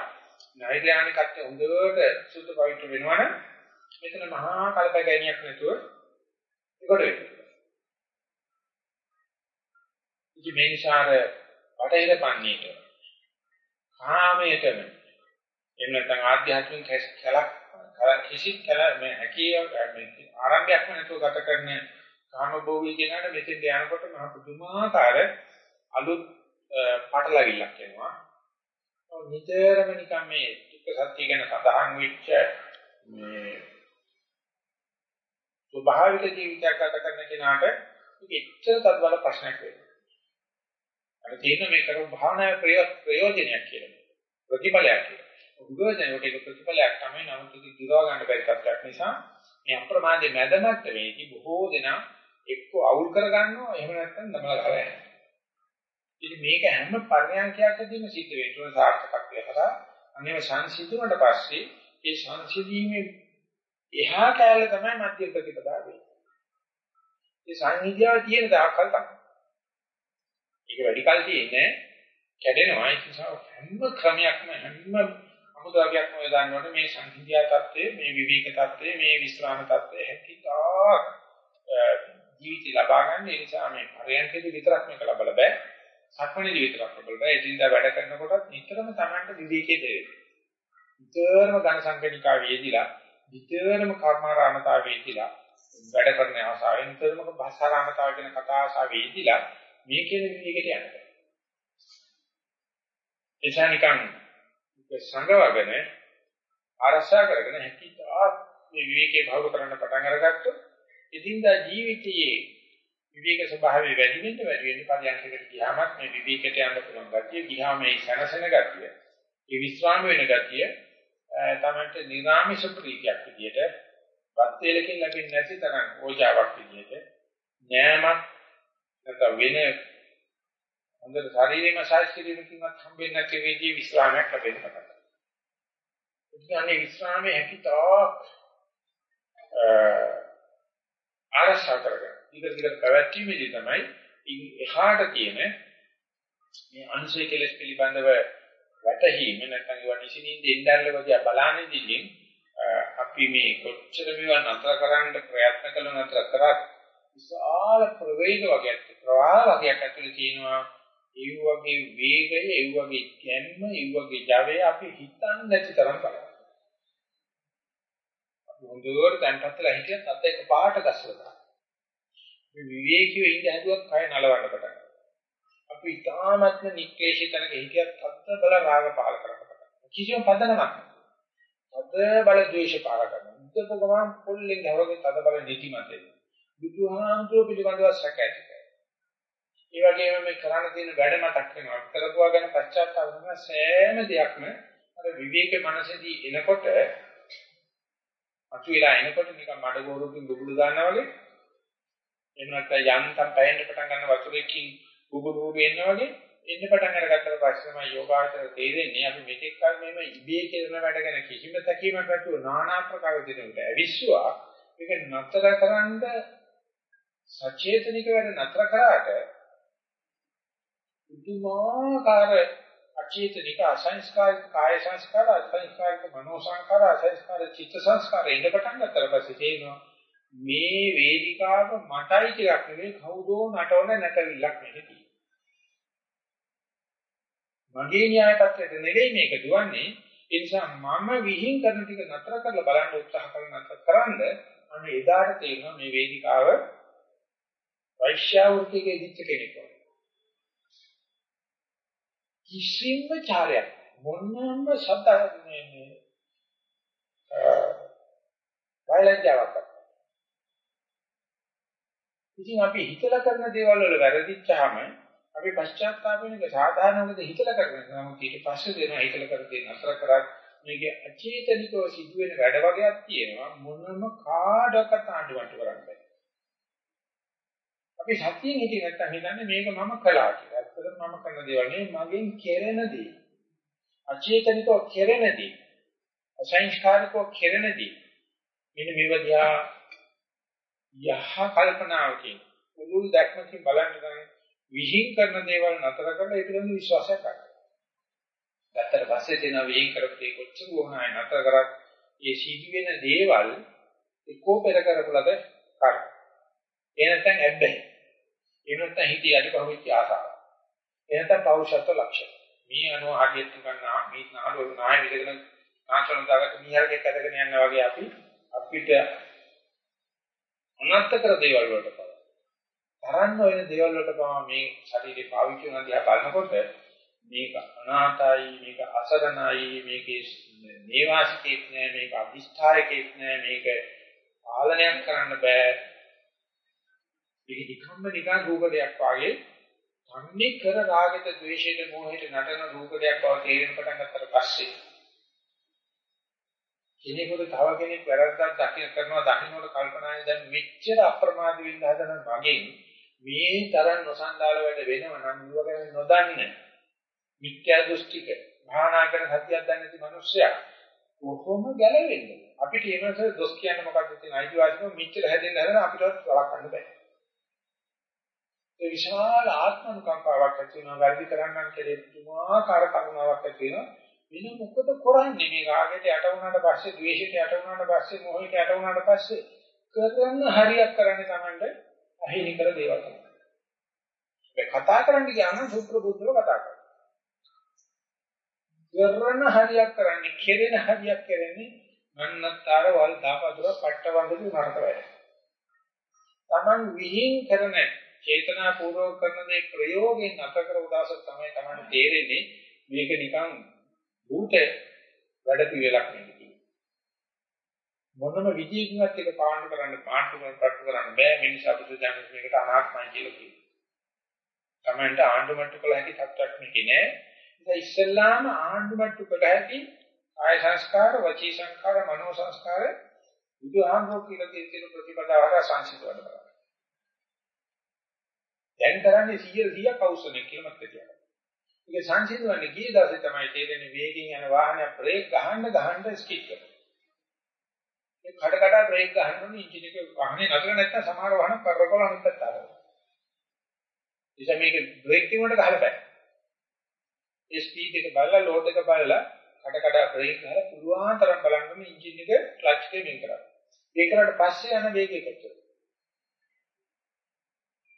නෛර්යානිකත්වය හොඳට සුද්ධ පවිත්‍ර වෙනවනම් මෙතන මහා කල්පගැනියක් නැතුව ඒකට වෙනවා. ඉති මේ නිසාර බටහිර පන්නේට කාමයටම එහෙම නැත්නම් ආධ්‍යාත්මික කැලක් කිසිත් කැල මේ හැකිය මේ ආරම්භයක්ම නැතුව ගත කරන කාමභෝගී කෙනාට මෙතෙන් යනකොට මහ පුදුමාකාර අලුත් පටලවිල්ලක් එනවා. නිතරම නිකන් මේ දුක්ඛ සත්‍ය ගැන සඳහන් වෙච්ච මේ ස්වභාවික ජීවිතයක් ගත කරන කෙනාට මේක එච්චර තත්බල ප්‍රශ්නයක් වෙන්නේ. අර තියෙන මේ කරපු භාවනාවේ ප්‍රයෝජනයක් කියලා. ප්‍රතිඵලයක් කියලා. උගෝදේකට ඒක ප්‍රතිඵලයක් තමයි නමුත් ඒක දිරව ගන්න බැරි තත්ත්වයක් නිසා මේ අප්‍රමාදයේ මැදමත් වෙේදී බොහෝ දෙනා එක්ක අවුල් කර ගන්නවා එහෙම නැත්නම් දමලා ගහලා යනවා. ඉතින් මේක හැම පරිණාමයකදීම සිද්ධ වෙන්න සාර්ථකත්වය හරහා අනේව සංසිඳුණට පස්සේ ඒ සංසිඳීමේ එහා කැලල තමයි මධ්‍ය ප්‍රතිපදාව වෙන්නේ. ඒ සංහිදියාව තියෙන දායකල් තමයි. ඒක වැඩි කල් තියෙන්නේ කැඩෙනවා. ඒ නිසා හැම ක්‍රමයක්ම හැම අමුදාගයක්ම ඔය දන්නවනේ මේ සංහිඳියා தත්ත්වය මේ විවිධ தත්ත්වය මේ විස්රාම தත්ත්වය හැකිතා ජීවිතය ලබා ගන්න. ඒ නිසා මේ පරයන්කේදී විතරක් මේක ලබල බෑ. සක්මණේදී විතරක් ලබල බෑ. එදින්දා වැඩ කරනකොටත් නිතරම Tamanට විවේකයේ දෙන්නේ නිතරම ධන සංකේතිකා වේදිලා නිතරම කර්මාරාමතාවේදීලා වැඩ කරන අවස්ථාවෙන් නිතරම භාෂාරාමතාව ගැන කතා ආසාවේදීලා මේ කියන විවේකයට යනවා. එසා නිකන් සංගවගෙන ආරසා කරගෙන හැකිතා මේ විවේකයේ භව කරන්න පටන් අරගත්තොත් ඉදින්දා ජීවිතයේ විවේක ස්වභාවය වැඩි වෙන්න වැඩි වෙන්න පරියන්කකට ගියාමත් මේ විවේකයට යන්න පුළුවන් ගතිය ගියාම මේ සනසන ගතිය ඒ විස්්‍රාම වෙන ගතිය තමයි නිරාමිෂ ප්‍රීතියක් විදියට වත් වේලකින් ලැබෙන්නේ නැති තරම් ඕජාවක් විදියට නෑමක් නැත්නම් වෙන හොඳට ශරීරේ මසාජ් කිරීමකින්වත් හම්බෙන්නේ නැති වේදී විස්රාමයක් ලැබෙන්න පටන් ගන්නවා. ඒ කියන්නේ විස්රාමයේ හැකිතා ආරක්ෂා කරගන්න. ඊට දිගට පැවැත්වීමේදී තමයි එහාට තියෙන මේ අනුසය කෙලස් පිළිබඳව වැටහීම නැත්නම් ඒවා නිසින්ින් දෙන්නල්ලවදී බලන්නේදී අපි මේ කොච්චර මේවා නතර කරන්න ප්‍රයත්න කළ නතර කරත් විශාල ප්‍රවේග වගේක් ප්‍රවාහ වගේක් ඇතුලේ තියෙනවා ඒ වගේ වේගය, ඒ වගේ කැම්ම, ඒ වගේ ජවය අපි හිතන්නේ නැති තරම් බලන්න. අපි හොඳට දැන්පත්ලා හිටියත් අත එක පාට ගස්සලා. මේ විවේකීව ඉඳ හැදුවත් කය නලවන්න පටන් ගන්නවා. අපි ඊටාත්ම නික්කේෂිතනක හිටියත් තත්ත බල රාග පාල කරන්න පටන් ගන්නවා. කිසියම් පදනමක් නැහැ. තද බල ද්වේෂ පාල කරනවා. උද්දක ගමන් පොල්ලෙන් ගහවගේ තද බල නිතිමත් වෙනවා. බුදුහාමුදුරුවෝ පිළිබඳව සැකයි. ඒ වගේම මේ කරන්න තියෙන වැඩ මතක් වෙනවා. කරපුවා ගැන පශ්චාත්තාප වෙන සෑම දෙයක්ම අර විවේක මනසේදී එනකොට අතු වෙලා එනකොට නිකන් මඩ ගෝරුකින් බුබුලු දානවා වගේ එහෙම නැත්නම් යන්තම් පැයෙන්න පටන් ගන්න වතුරකින් බුබුලු වෙනවා වගේ එන්න පටන් අරගත්තට පස්සේ තමයි යෝගාචර තේරෙන්නේ අපි මෙතෙක් කල මෙම ඉබේ කරන වැඩ ගැන කිසිම තැකීමක් නැතුව নানা ආකාර දෙනුට ඇවිස්සුවා මේක නතර කරන්න සචේතනික වැඩ නතර කරාට පුදුමාකාර අචේතනික අසංස්කාරික කාය සංස්කාර අසංස්කාරික මනෝ සංස්කාර අසංස්කාරික චිත්ත සංස්කාර ඉන්න පටන් ගන්නතර පස්සේ තේරෙනවා මේ වේදිකාව මටයි ටිකක් නෙවෙයි කවුදෝ නටවන නැටවිල්ලක් මේක මගේ න්‍යාය පත්‍රයට නෙවෙයි මේක දුවන්නේ. ඒ නිසා මම විහිං කරන ටික නතර කරලා බලන්න උත්සාහ කරන නතර කරන්ද අන්න එදාට තේරෙනවා මේ වේදිකාව වෛශ්‍යාවෘතිකේ දිච්ච කෙනෙක් වගේ. කිසිම චාරයක් මොනම සත්‍ය මේ. මේ වයලජ්ජාවක් ඉතින් අපි හිතලා කරන දේවල් වල වැරදිච්චාම අපි පශ්චාත්තාප වෙන එක සාධාරණ මොකද හිතලා කරන්නේ නමුත් ඊට පස්සේ දෙන හිතලා කර දෙන අසර කරත් මේකේ අචේතනිකව සිදුවෙන වැඩ වගේක් තියෙනවා. මොනම කාඩකට ආඩුවට කරන්න බෑ. අපි සතියෙන් හිටියේ නැත්තම් හිතන්නේ මේක මම කළා කියලා. ඇත්තටම මම කරන දේවල් නෙවෙයි මගෙන් කෙරෙන දේ. අචේතනිකව කෙරෙන දේ. අසංස්කාරිකව කෙරෙන දේ. මෙන්න මේව දිහා යහ කල්පනාවකින් උළු දැක්මකින් බලන්න ගන්න විහිං කරන දේවල් නතර කරලා ඒ පිළිබඳ විශ්වාසයක් ගන්න. ගත්තට පස්සේ තේන විහිං කරපේ කොච්චර වුණායි නතර කරත් ඒ සිදුවෙන දේවල් එක්කෝ පෙර කරපලද කර. ඒ නැත්නම් ඇබ්බැහි. ඒ නැත්නම් හිතේ අඩපහුවෙච්ච ආසාව. ඒ නැත්නම් පෞරුෂත්ව ලක්ෂණ. මේ අනුව හදියත් ගන්නා මේ නාඩුව නාය විදගෙන ආශ්‍රම දාගත්ත මීහරකෙක් ඇදගෙන යනවා වගේ අපි අපිට අනර්ථ කර දේවල් වලට පවා තරන්න වෙන දේවල් වලට පවා මේ ශරීරේ පාවිච්චි කරන දිහා බලනකොට මේක අනාතයි මේක අසරණයි මේකේ නේවාසිකෙක් නෑ මේක අදිෂ්ඨායකෙක් නෑ මේක පාලනයක් කරන්න බෑ මේක නිකම්ම නිකන් රූපයක් වාගේ තන්නේ කර රාගෙට ද්වේෂෙට මෝහෙට නටන රූපයක් බව තේරෙන පටන් ගත්තට පස්සේ කෙනෙකුට තව කෙනෙක් වැරද්දක් දකින්න කරනවා දකින්නකොට කල්පනාවේ දැන් මෙච්චර අප්‍රමාද වෙන්න හදන මගෙන් මේ තරම් නොසන්ඩාල වැඩ වෙනව නම් නුව ගැන නොදන්න මිත්‍යා දෘෂ්ටික භාවනා කරන සතියක් දන්නේ නැති මිනිස්සයා කොහොම ගැලවෙන්නේ? අපිට ඒ වෙනස දොස් කියන්න මොකක්ද තියෙන අයිතිවාසිකම මෙච්චර හැදෙන්න හදන අපිටවත් වළක්වන්න බෑ. ඒ විශාල ආත්මනුකම්පාවක් ඇති වෙනවා වැඩි කරන්නන් කෙරේ පුදුමාකාර කරුණාවක් ඇති වෙනවා වෙන මොකද කරන්නේ මේ රාගයට යට වුණාට පස්සේ ද්වේෂයට යට වුණාට පස්සේ මොහයට යට වුණාට පස්සේ කරන්න හරියක් කරන්නේ Tamande අහිමි කර දේවල් තමයි. මේ කතා කරන්න ගියාම සූත්‍ර බුද්ධව කතා කරනවා. කරන හරියක් කරන්නේ කෙරෙන හරියක් කරන්නේ මන්නතර වල් දාපදුර පට්ටවන්දු නරක වැඩ. Taman විහිං කරන චේතනා පූර්වක කරන දේ ප්‍රයෝගයෙන් අත කර උදාස තමයි Taman තේරෙන්නේ මේක නිකන් භූත වැඩ පිළිවෙලක් නෙවෙයි. මොනම විදියකින්වත් ඒක පාණ්ඩු කරන්න පාණ්ඩු කරන්න පටු කරන්න බෑ මිනිසා බුදුදහම මේකට අනාත්මයි කියලා කියනවා. තමන්ට ආණ්ඩු මට්ටු කළ හැකි තත්ත්වයක් මේකේ නෑ. ඉතින් ඉස්සෙල්ලාම ආණ්ඩු මට්ටු කළ හැකි ආය සංස්කාර, වචී සංස්කාර, මනෝ සංස්කාර බුදුහාමෝ කියලා කියන ප්‍රතිපදාව හරහා සංසිඳවන්න බලන්න. දැන් කරන්නේ 100 100ක් අවශ්‍යනේ කියලා මතක තියාගන්න. ඒක සංසිඳවන්නේ කී දවසේ තමයි තේරෙන්නේ වේගෙන් යන වාහනය බ්‍රේක් ගහන්න ගහන්න ස්කිප් කරනවා. ඒ කඩ කඩ බ්‍රේක් ගහන්න ඕනේ එන්ජින් එක වාහනේ නතර නැත්තම් සමහර වාහන කරකවල අනිත් පැත්ත ආරවනවා. එනිසා මේක බ්‍රේක් කිමුවට ගහලා බෑ. ඒ ස්පීඩ් එක බලලා ලෝඩ් එක බලලා කඩ කඩ බ්‍රේක් ගහලා පුළුවන් තරම් බලන්න මේ එන්ජින් එක ක්ලච් එකේ වෙන් කරන්න. ඒක කරාට පස්සේ යන වේගය කොච්චරද?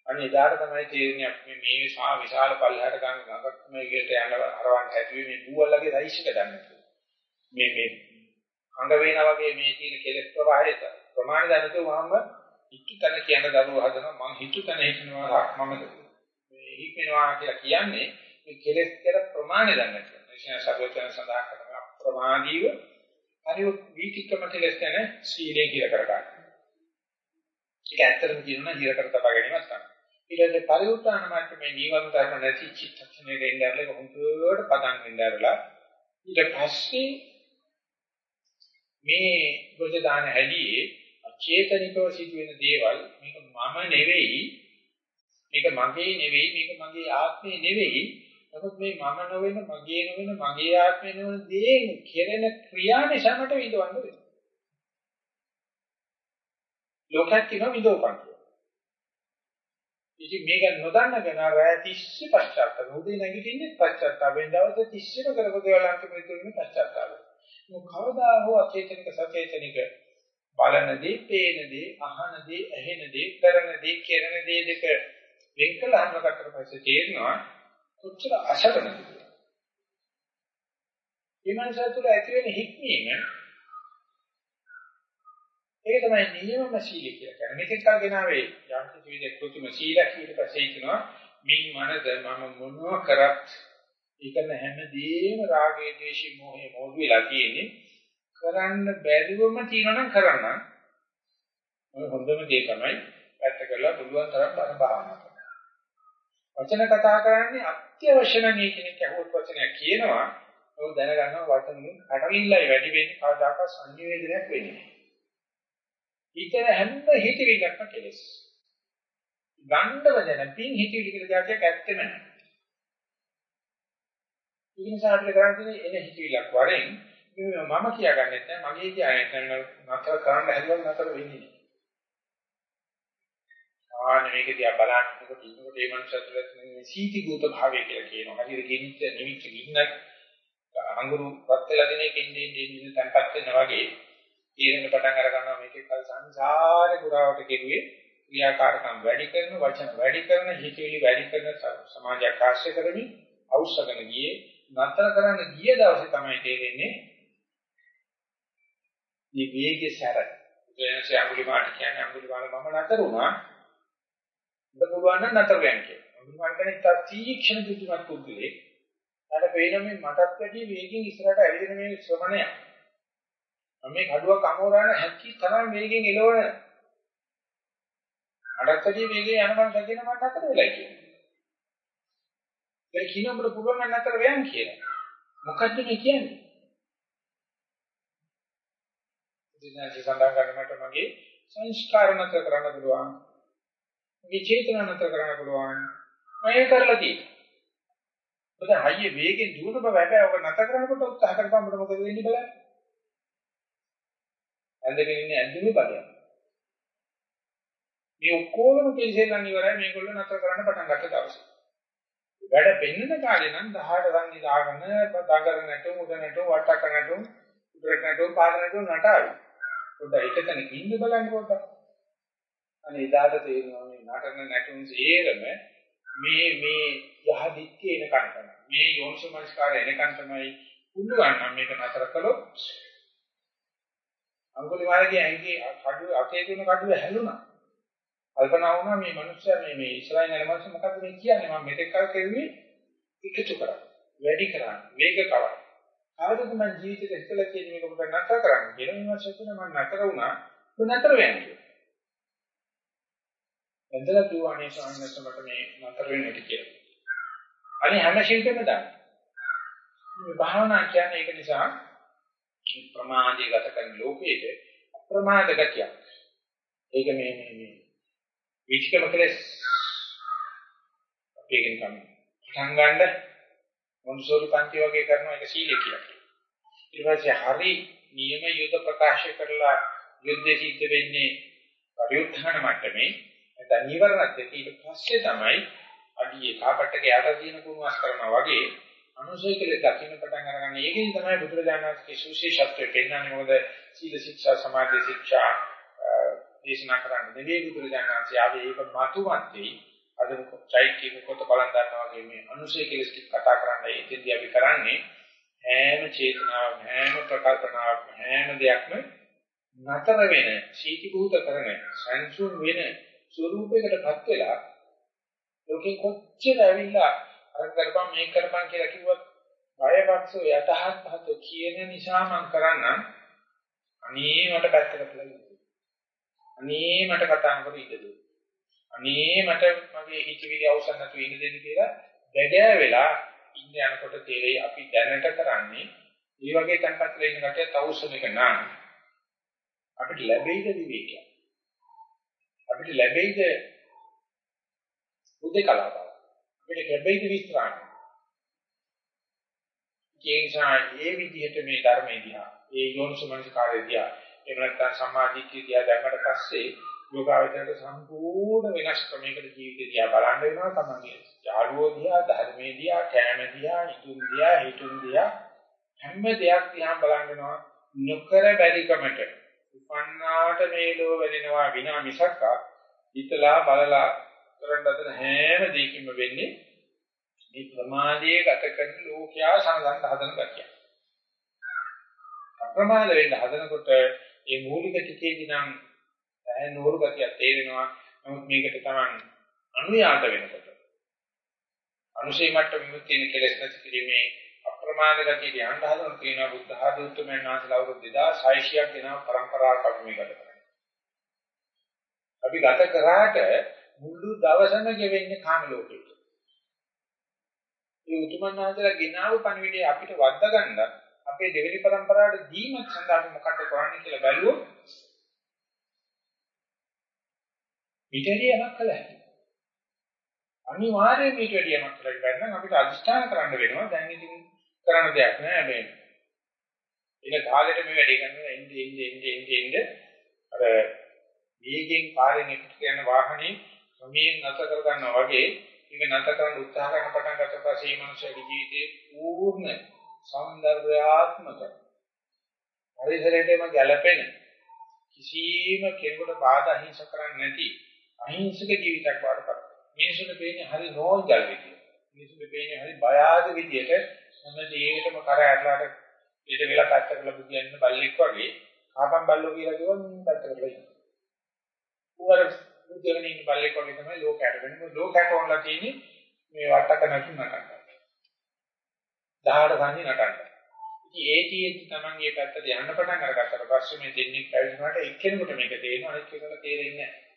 අනේ එදාට තමයි තේරෙන්නේ අපි මේ සා විශාල පල්ලෙහාට ගන්න ගඟක් මේකට යන අරවන්න හැදුවේ මේ බූවල්ලගේ රයිස් එක දන්නේ මේ මේ හඟ වේනා වගේ මේ තියෙන කෙලෙස් ප්‍රවාහයට ප්‍රමාණය දැනතු වහම හිතු තන කියන දරුව හදනවා මම හිතු තන හිතනවා මම මේ හිතෙනවා කියලා කියන්නේ මේ කෙලෙස් කියලා ප්‍රමාණය දන්නේ නැහැ. ඒ සර්වචන සඳහන් කරන අප්‍රමාදීව හරි වීතික්‍රම කෙලෙස් ගැන සීලය කියලා කරගන්න. ඒක ඇත්තටම කියනවා හිර කර තබා ගැනීමක් තමයි. ඊට පස්සේ පරිඋත්තාන මට්ටමේ නීවරණ ධර්ම නැති චිත්තක්ෂණේ දෙන්න ඇරලා හොඳට පදන් වෙන්න ඇරලා ඊට පස්සේ මේ ගොජ දාන හැදී අචේතනිකව සිදුවෙන දේවල් මේක මම නෙවෙයි මේක මගේ නෙවෙයි මේක මගේ ආත්මේ නෙවෙයි. නමුත් මේ මම නොවන මගේ නොවන මගේ ආත්මේ නොවන දේ කෙරෙන ක්‍රියා නිසා මට විඳවන්න වෙනවා. ලෝකයක් කියනවා විඳවපන්. ඉතින් මේක නොදන්න කෙනා රැය 30 පශ්චාත්තාප උදේ නැගිටින්නේ පශ්චාත්තාපෙන් දවස් 30ම කරපු දේවල් අන්තිමට තුනේ පශ්චාත්තාප. මොක කවදා හෝ අචේතනික සචේතනික බලනදී, පේනදී, අහනදී, ඇහෙනදී, කරනදී, කරන දේ දෙක වෙන් කළ අහනකට පස්සේ තේරෙනවා කොච්චර අසරණද කියලා. මේ මනස තුළ ඇති වෙන හික්මීම ඒක තමයි නියමම සීලය කියලා කියන්නේ. මේකත් කල් ගෙනාවේ යම් කිසි විදිහක කෘතිම සීලයක් ඊට පස්සේ කියනවා මින් මනද මම මොනවා කරත් ඒකන හැමදේම රාගයේ ද්වේෂයේ මොහේ මොළු වෙලා තියෙන්නේ. කරන්න බැරිවම තියෙනවා නම් කරන්න. ඔය හොඳම දේ තමයි පැත්ත කරලා පුළුවන් තරම් බණ භාවනා කරන්න. වචන කතා කරන්නේ අත්‍යවශ්‍ය නම් මේ කෙනෙක් අහුවත් වචනයක් කියනවා ඔය දැනගන්නවා වචනෙන් කටලිල්ලයි වැඩි වෙන්නේ කවදාකවත් සංනිවේදනයක් වෙන්නේ නැහැ. හිතන හැම හිතවිල්ලක්ම කෙලස්. ගණ්ඩව දැන පින් හිතවිලි කියලා જાතියක් ඇත්තෙම නැහැ. ඒ නිසා අපිට කරන්න තියෙන්නේ එන හිතවිල්ලක් වරෙන් මම කියාගන්නෙත් නැහැ මගේ කියන්නේ නැහැ නතර කරන්න හැදුවම නතර වෙන්නේ නැහැ. ආන මේක දිහා බලනකොට ඉන්නකොට ඒ මනුස්සයත් මේ සීති භූත භාවය කියලා කියනවා. හරියට ගෙනිච්ච නිවිච්ච ගින්නක් අඟුරු වත් වෙලා දෙන එකෙන් දෙන්නේ ඉන්න තැන්පත් වෙනවා වගේ තීරණ පටන් අර ගන්නවා මේකේ කල් සංසාරේ පුරාවට කෙරුවේ ක්‍රියාකාරකම් වැඩි කරන වචන වැඩි කරන හිතවිලි වැඩි කරන සමාජයක් ආශ්‍රය කරමින් අවශ්‍යකන ගියේ නතර කරන්න ගිය දවසේ තමයි තේරෙන්නේ මේ වේගයේ සැර. එනසේ අඟුලිමාට කියන්නේ අඟුලිමාල මම නතර වුණා. ඔබ පුළුවන් නම් නතර වෙන්න කියලා. අඟුලිමාල කියන්නේ තීක්ෂණ බුද්ධිමත් පුද්ගලෙක් ඊට පේන මේ මටත් වැඩි වේගෙන් ඉස්සරහට ඇවිදින මේ ශ්‍රමණයා. මම මේ කඩුවක් අමෝරාන හැකි තරම් වේගෙන් එළවන අඩත්තදී වේගයෙන් යනකම් සැකේන මට අතර වෙලා කියන්නේ. ඒ කින උඹට පුළුවන් නම් අතර වෙයන් කියලා. මොකද්ද මේ කියන්නේ? දිනාසි සඳහන් කරනකොට මගේ සංස්කාර නතර කරන්න පුළුවන්. මගේ චේතනා නතර කරන්න පුළුවන්. මම කරලා තියෙනවා. ඔතන හයිය වේගෙන් දුවන බව හැබැයි ඔබ නතර කරනකොට උත්සාහ කරපම් මොකද වෙන්නේ බලන්න. ඇඳගෙන ඉන්නේ ඇඳුමේ බලයක්. මේ ඔක්කොම කෙලෙසෙන් ඉවරයි මේගොල්ලෝ නතර කරන්න පටන් ගත්ත දවසේ. වැඩ පෙන්නන කාලේ නම් 18 සංගී දාගෙන දඟර නැටුම් උඩ නැටුම් වට්ටක නැටුම් උඩට නැටුම් පාද නැටුම් නටාවි. පොඩ්ඩක් එකතන ඉන්න බලන්න පොඩ්ඩක්. අනේ එදාට තේරෙනවා මේ නටන නැටුම් සේරම මේ මේ යහදික්කේ එනකන් තමයි. මේ යෝනිසමස්කාරය එනකන් තමයි පුළුවන් නම් මේක නතර කළොත් අඟුලිමාලගේ ඇඟේ කඩුව අතේ තියෙන කඩුව හැලුණා. කල්පනා වුණා මේ මිනිස්සයා මේ මේ ඉස්රායිල් යන මිනිස්සු මොකද්ද මේ කියන්නේ මම මෙතෙක් කල් කෙරුවේ එකතු කරා. වැඩි කරා. වේග කවා. ආවද මම ජීවිතේ ඉස්සලා කියන්නේ මේක පොඩ්ඩක් නතර කරන්න කියලා මේ මාසෙ තුන මම නතර වුණා. ඒක නතර වෙන්නේ. එන්දලා කිව්වානේ සාන්නස මට මේ නතර වෙන්න ඉති කියලා. අනේ හැම ශිල්පෙම දාන්න. මේ භාවනා කියන්නේ ඒක නිසා ප්‍රමාදයේ ගත කරන ලෝකයේ අප්‍රමාද ගතියක්. ඒක මේ මේ මේ විචකම කෙලස් අපේකින් තමයි. පටන් ගන්න මොන්සෝරි පන්ති වගේ කරනවා ඒක සීලය කියලා. ඊට පස්සේ හරි නියම යුද ප්‍රකාශ කරලා යුද්ධ සිද්ධ වෙන්නේ පරිඋත්ථාන මට්ටමේ නැත්නම් නිවරණත් ඊට පස්සේ තමයි අඩියේ කාපට්ටක යට තියෙන කුණුවස් කරනවා වගේ අනුසය කියලා දකින්න පටන් අරගන්න. ඒකෙන් තමයි බුදුරජාණන් වහන්සේගේ සුවිශේෂත්වය පෙන්වන්නේ මොකද සීල ශික්ෂා සමාධි ශික්ෂා දේශනා කරන්නේ නෙවෙයි බුදුරජාණන් වහන්සේ ආවේ ඒක මතුමත්ටි අද චෛත්‍යක කොට බලන් ගන්නවා වගේ මේ අනුසය කියලා ටික කතා කරන්නේ ඉතින්දී අපි කරන්නේ හැම චේතනාවක් හැම ප්‍රකල්පනාවක් හැම දෙයක්ම නතර වෙන සීතිභූත කරන සංසුන් වෙන ස්වરૂපයකටපත් වෙලා ලෝකෙ කොච්චර ඇවිල්ලා අර කරපම් මේක කරපම් කියලා කිව්වොත් බයපක්ෂෝ යටහත් පහත කියන නිසා මම කරන්නම් අනේ මට පැත්තකට ලගින්න. අනේ මට කතා කරපු ඉඩ දුන්න. අනේ මට මගේ හිතවිලි අවසන් නැතුව ඉන්න දෙන්න කියලා බැගෑ වෙලා ඉන්න යනකොට තේරෙයි අපි දැනට කරන්නේ මේ වගේ තැන්පත්ල ඉන්න කටේ තවුසන එක නම් අපිට ලැබෙයිද විවේකය. අපිට ලැබෙයිද උදේකලාව. අපිට ලැබෙයිද විස්රාම. ඒ නිසා ඒ විදිහට මේ ධර්මයේ දිහා ඒ යෝනිසමනස කාර්යය දිහා එහෙම නැත්නම් සමාධිත්‍ය දිහා දැම්මට පස්සේ යෝගාවචරයට සම්පූර්ණ වෙනස් ක්‍රමයකට ජීවිතය දිහා බලන්න වෙනවා තමයි. යාළුවෝ දිහා, ධර්මයේ දිහා, කෑම දිහා, හිතුන් දිහා, හිතුන් දිහා හැම දෙයක් දිහා බලන්න වෙනවා. නොකර බැරිකමට උපන්නාට මේ ලෝ වෙදිනවා විනා මිසක් හිතලා බලලා කරන්න හදන හැම දෙයකින්ම වෙන්නේ මේ ප්‍රමාදයේ ගත කරන ලෝකයා සංගන්ධ හදන ගැතිය. අප්‍රමාද වෙන්න හදනකොට මේ මූලික ටිකේදී නම් දැන් නూరు ගතිය තේරෙනවා. නමුත් මේකට Taman අනුයාත වෙනකොට අනුශේ මට්ටමෙ තියෙන කෙලෙස් නැති කිරීමේ අප්‍රමාද ගතිය ධ්‍යාන හදන තියෙන බුද්ධ ආධුත්මයන් වහන්සේලා අවුරුදු 2600ක් දෙනා පරම්පරාවක් අපි මේ ගත කරන්නේ. අපි ගත කරාට මුළු දවසම ගෙවෙන්නේ කාම ලෝකෙට. ඒ උතුමන් වහන්සේලා ගෙනාවු පණිවිඩය අපිට වද්දා ගන්න අපේ දෙවෙනි પરම්පරාවට දීමත් සඳහා මොකක්ද කරන්නේ කියලා බැලුවොත් පිටේරියක් කළා. අනිවාර්යයෙන් මේට වැඩියමක් කරලා ගන්න අපිට අදිෂ්ඨාන කරන්න වෙනවා. දැන් ඉතින් කරන්න දෙයක් නෑ මේ. ඉතින් කාලෙට මේ වැඩේ කරනවා එන්නේ එන්නේ එන්නේ එන්නේ අර වේගෙන් පාරෙන් එකට යන වාහනේ ක්‍රමයෙන් නැතර කර ගන්නවා වගේ මේක නැතර කරන්න උත්සාහ කරන පටන් ගත්ත පස්සේ මේ මනුස්සයාගේ ජීවිතේ පූර්ණ සෞන්දර්යාත්මක පරිසරයටම ගැළපෙන කිසිම කෙනෙකුට බාධා හිංස කරන්නේ නැති අහිංසක ජීවිතයක් වඩපත්. මිනිසුන්ට පේන්නේ හරි නෝන්ජල් විදියට. මිනිසුන්ට පේන්නේ හරි බය ආද විදියට හැම දෙයකටම කර ඇරලාට ඊට වෙලා පැත්තකට බුදියන්න බල්ලෙක් වගේ කාපම් බල්ලෝ කියලා කිව්වොත් පැත්තකට වෙයි. උවර බුදියගෙන ඉන්න බල්ලෙක් වගේ තමයි ලෝකයට වෙන්නේ. ලෝකයට ඕනලා තියෙන්නේ මේ වටක නැතුන නටන්න. දහඩ සංදි නටන්න. ඉතින් ඒ තියෙද්දි Taman මේ පැත්තට යන්න පටන් අරගත්තට පස්සේ මේ දෙන්නේ පැවිදුනාට එක්කෙනෙකුට මේක තේරෙනවා අනිත් කෙනෙකුට තේරෙන්නේ නැහැ.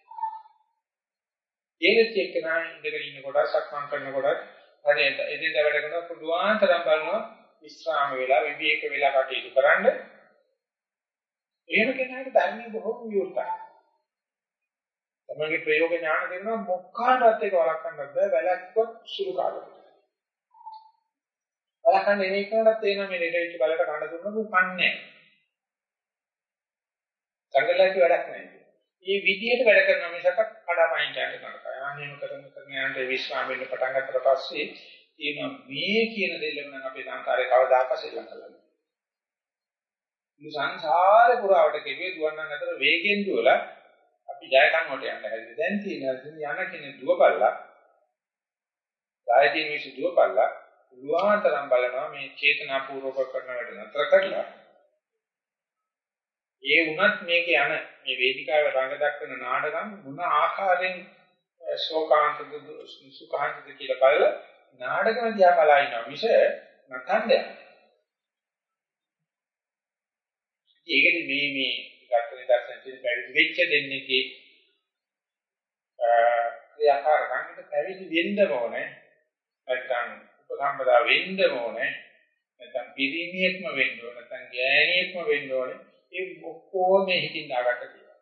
ඒකත් එක්ක නා ඉඳගෙන ඉන්න කොට සක්මන් කරන කොට අනේ එදින්ද වැඩ කරන පුදුආන් තරම් බලනවා විස්රාම වෙලා විවේක වෙලා කටයුතු කරන්න. එහෙම කෙනාට ධර්මයේ බොහෝම විවෘතයි. තමන්ගේ ප්‍රයෝග ඥාන දෙනවා මොකක්වත් ඒක වළක්වන්නත් බෑ වැලක්වත් සුළු කාලයකට. වළක්වන්න එන එකකටත් තේනවා මේ ලෙඩ වෙච්ච බලට කන්න දුන්නොත් උපන්නේ. සංගලයික වැඩක් නැහැ. මේ විදියට වැඩ කරන මිසක කඩාපයින් යන්න නරකයි. ආනෙම කරන කරන යනට විශ්වාම වෙන්න පටන් ගන්නට පස්සේ තියෙන මේ කියන දෙල්ලම නම් අපේ සංකාරේ කවදාකවත් සෙල්ලම් කරලා මේ සංසාරේ පුරාවට කෙරුවේ දුවන්නන් අතර වේගෙන් දුවලා අපි ජයකම් වලට යන්න හැදුවේ. දැන් තියෙන යන කෙනෙක් දුවපල්ලා ආයතීන් විශ්ව දුවපල්ලා උලුවාතරම් බලනවා මේ චේතනාපූර්වක කරන වැඩ නතර කරලා ඒ වුණත් මේක යන මේ වේදිකාවේ රංග දක්වන නාටකම් මොන ආකාරයෙන් ශෝකාන්තද සුඛාන්තද කියලා බලලා නාටකම දිහා බලා ඉන්නවා මිස නටන්නේ. ඒකෙදි මේ මේ ගත්තනේ දර්ශන කියන පැවිදි වෙච්ච දෙන්නේගේ ක්‍රියාකාරකම් පැවිදි වෙන්න ඕනේ. නැත්නම් උපසම්පදා වෙන්න ඕනේ. නැත්නම් පිරිමියෙක්ම වෙන්න ඕනේ. නැත්නම් ගෑණියෙක්ම වෙන්න ඕනේ. ඒ ඔක්කොම හිතින් දාගත්ත කියලා.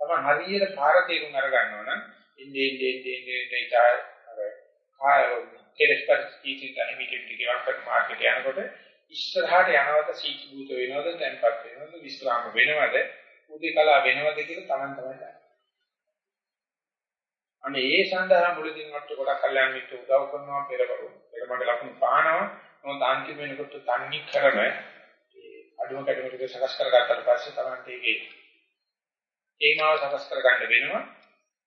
තමයි හරියට පාර තේරුම් අරගන්නවා නම් ඉන්නේ ඉන්නේ ඉන්නේ ඉන්නේ අර කාය කෙලස් පරිස්ථිතිය තනිමිට ටිකක් මාර්කට් යනකොට ඉස්සරහට යනවද සීචි භූත වෙනවද තැන්පත් වෙනවද විස්රාම වෙනවද උදේකලා වෙනවද කියලා Taman තමයි දන්නේ. අනේ ඒ සඳහා මුලදීන් වට ගොඩක් කල්යම් මිත්‍ර උදව් කරනවා පෙරවරු. පෙරමඩ ලකුණු පානවා. මොකද අන්තිම වෙනකොට තන්නේ කරම අඩුම කැඩුම ටික සකස් කරගත්තට පස්සේ Tamante ඒකේ තේමාව සකස් කරගන්න වෙනවා.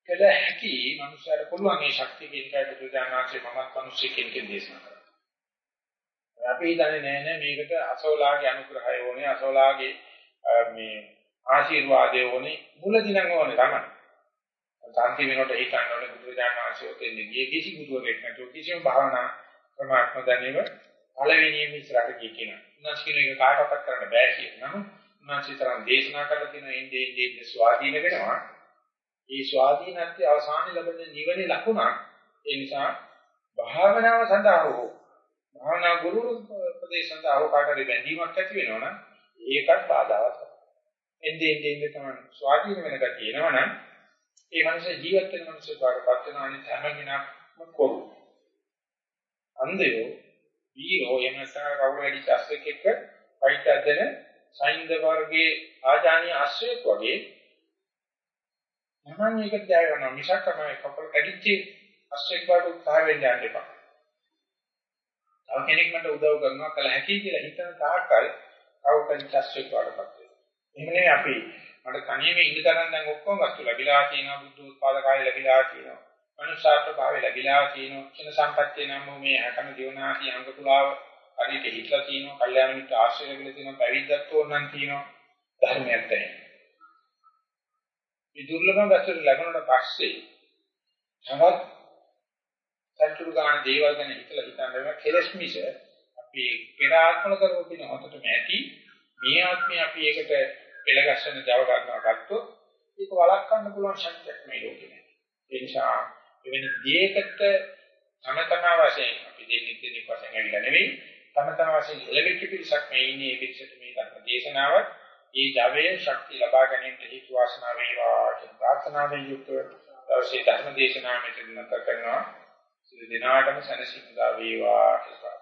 කළ හැකි මනුස්සයර පුළුවන් මේ ශක්තිය කියන කයි බුදුදානංශේ මමත් මිනිස්සෙකින් කියන දේශනා කරා. අපි හිතන්නේ නෑ නෑ මේකට අසෝලාගේ අනුග්‍රහය ඕනේ අසෝලාගේ මේ ආශිර්වාදය ඕනේ මුලදී නම් ඕනේ තමයි. සාන්ති වෙනකොට හිතන්න ඕනේ බුදුදානංශය ඔතෙන් ගියේ කිසි බුදුරෙක් නැතුව කිසිම භාවනා ක්‍රමාත්මක දැනීම පළවෙනියෙන් ඉස්සරහට ගිය කෙනා. උන්වහන්සේ කියන එක කාටවත් කරන්න බෑ කියන නම උන්වහන්සේ තරම් දේශනා කරලා තියෙන එන්නේ එන්නේ ස්වාධීන වෙනවා. ඒ ස්වාධීනත්වය අවසානයේ ලැබෙන නිවනේ ලකුණක්. ඒ නිසා භාවනාව සඳහා හෝ භාවනා ගුරු උපදේශ සඳහා හෝ කාටද බැඳීමක් ඇති වෙනවනම් ඒකත් බාධාවක්. එන්නේ එන්නේ එන්නේ තමයි ස්වාධීන වෙන ගතිය එනවනම් ඒ මනස ජීවත් වෙන මනස පාඩපත් වෙන අනිත් හැම කෙනාක්ම කරු. අන්දයෝ වීරෝ එමස කවුරු වැඩි ඇස්සෙක් එක්ක ෆයිට් ඇදෙන සයින්ද වර්ගයේ ආජානීය අශ්වයෙක් වගේ මම මේක ජය ගන්නවා මිසක් තමයි කපල කැඩිච්ච අශ්වයෙක් වට උත්සාහ වෙන්න යන්න එපා. තව කෙනෙක් මට උදව් කරනවා කල හැකි කියලා හිතන තාක්කල් කවුරු කැඩිච්ච අශ්වයෙක් වටපත් වෙනවා. එහෙම නෙවෙයි අපි මට තනියම ඉන්න තරම් දැන් ඔක්කොම වස්තු ලැබිලා තියෙනවා බුද්ධ උත්පාද කාලය ලැබිලා තියෙනවා. මනුෂ්‍යාත්ම භාවය ලැබිලා තියෙනවා. ක්ෂණ සම්පත්තිය නම් මේ හැකම දිවනාදී අංග පුලාව හරියට හිටලා තියෙනවා. කල්යාණ මිත්‍ර ආශ්‍රය ලැබිලා තියෙනවා. පැවිද්දත් ඕනනම් තියෙනවා. ධර්මයක් නැහැ. මේ දුර්ලභම වස්තු ලැබුණාට පස්සේ තවත් සතුරු ගන්න දේවල් ගැන හිතලා හිතන්න කෙලස් මිස අපි පෙර ආත්මල කරපු පින හොතටම ඇති මේ ආත්මේ අපි ඒකට පෙළගස්සන Java ගන්නවා ගත්තොත් ඒක වළක්වන්න පුළුවන් ශක්තියක් මේ ලෝකේ නැහැ. ඒ නිසා එවැනි දෙයකට තම තමා වශයෙන් අපි දෙන්නේ දෙන්නේ වශයෙන් ඇවිල්ලා නෙවෙයි. තම තම වශයෙන් එළවෙච්ච පිරිසක් මේ ඉන්නේ මේ පිරිසට මේ ධර්ම දේශනාවත්. ඒ ජවයේ ශක්තිය ලබා ගැනීමට හේතු වාසනා වේවා කියන ප්‍රාර්ථනාවෙන් යුක්තව දවසේ ධර්ම දේශනාව මෙතන නැත කරනවා. සිය දිනාටම සනසිමුදා වේවා කියලා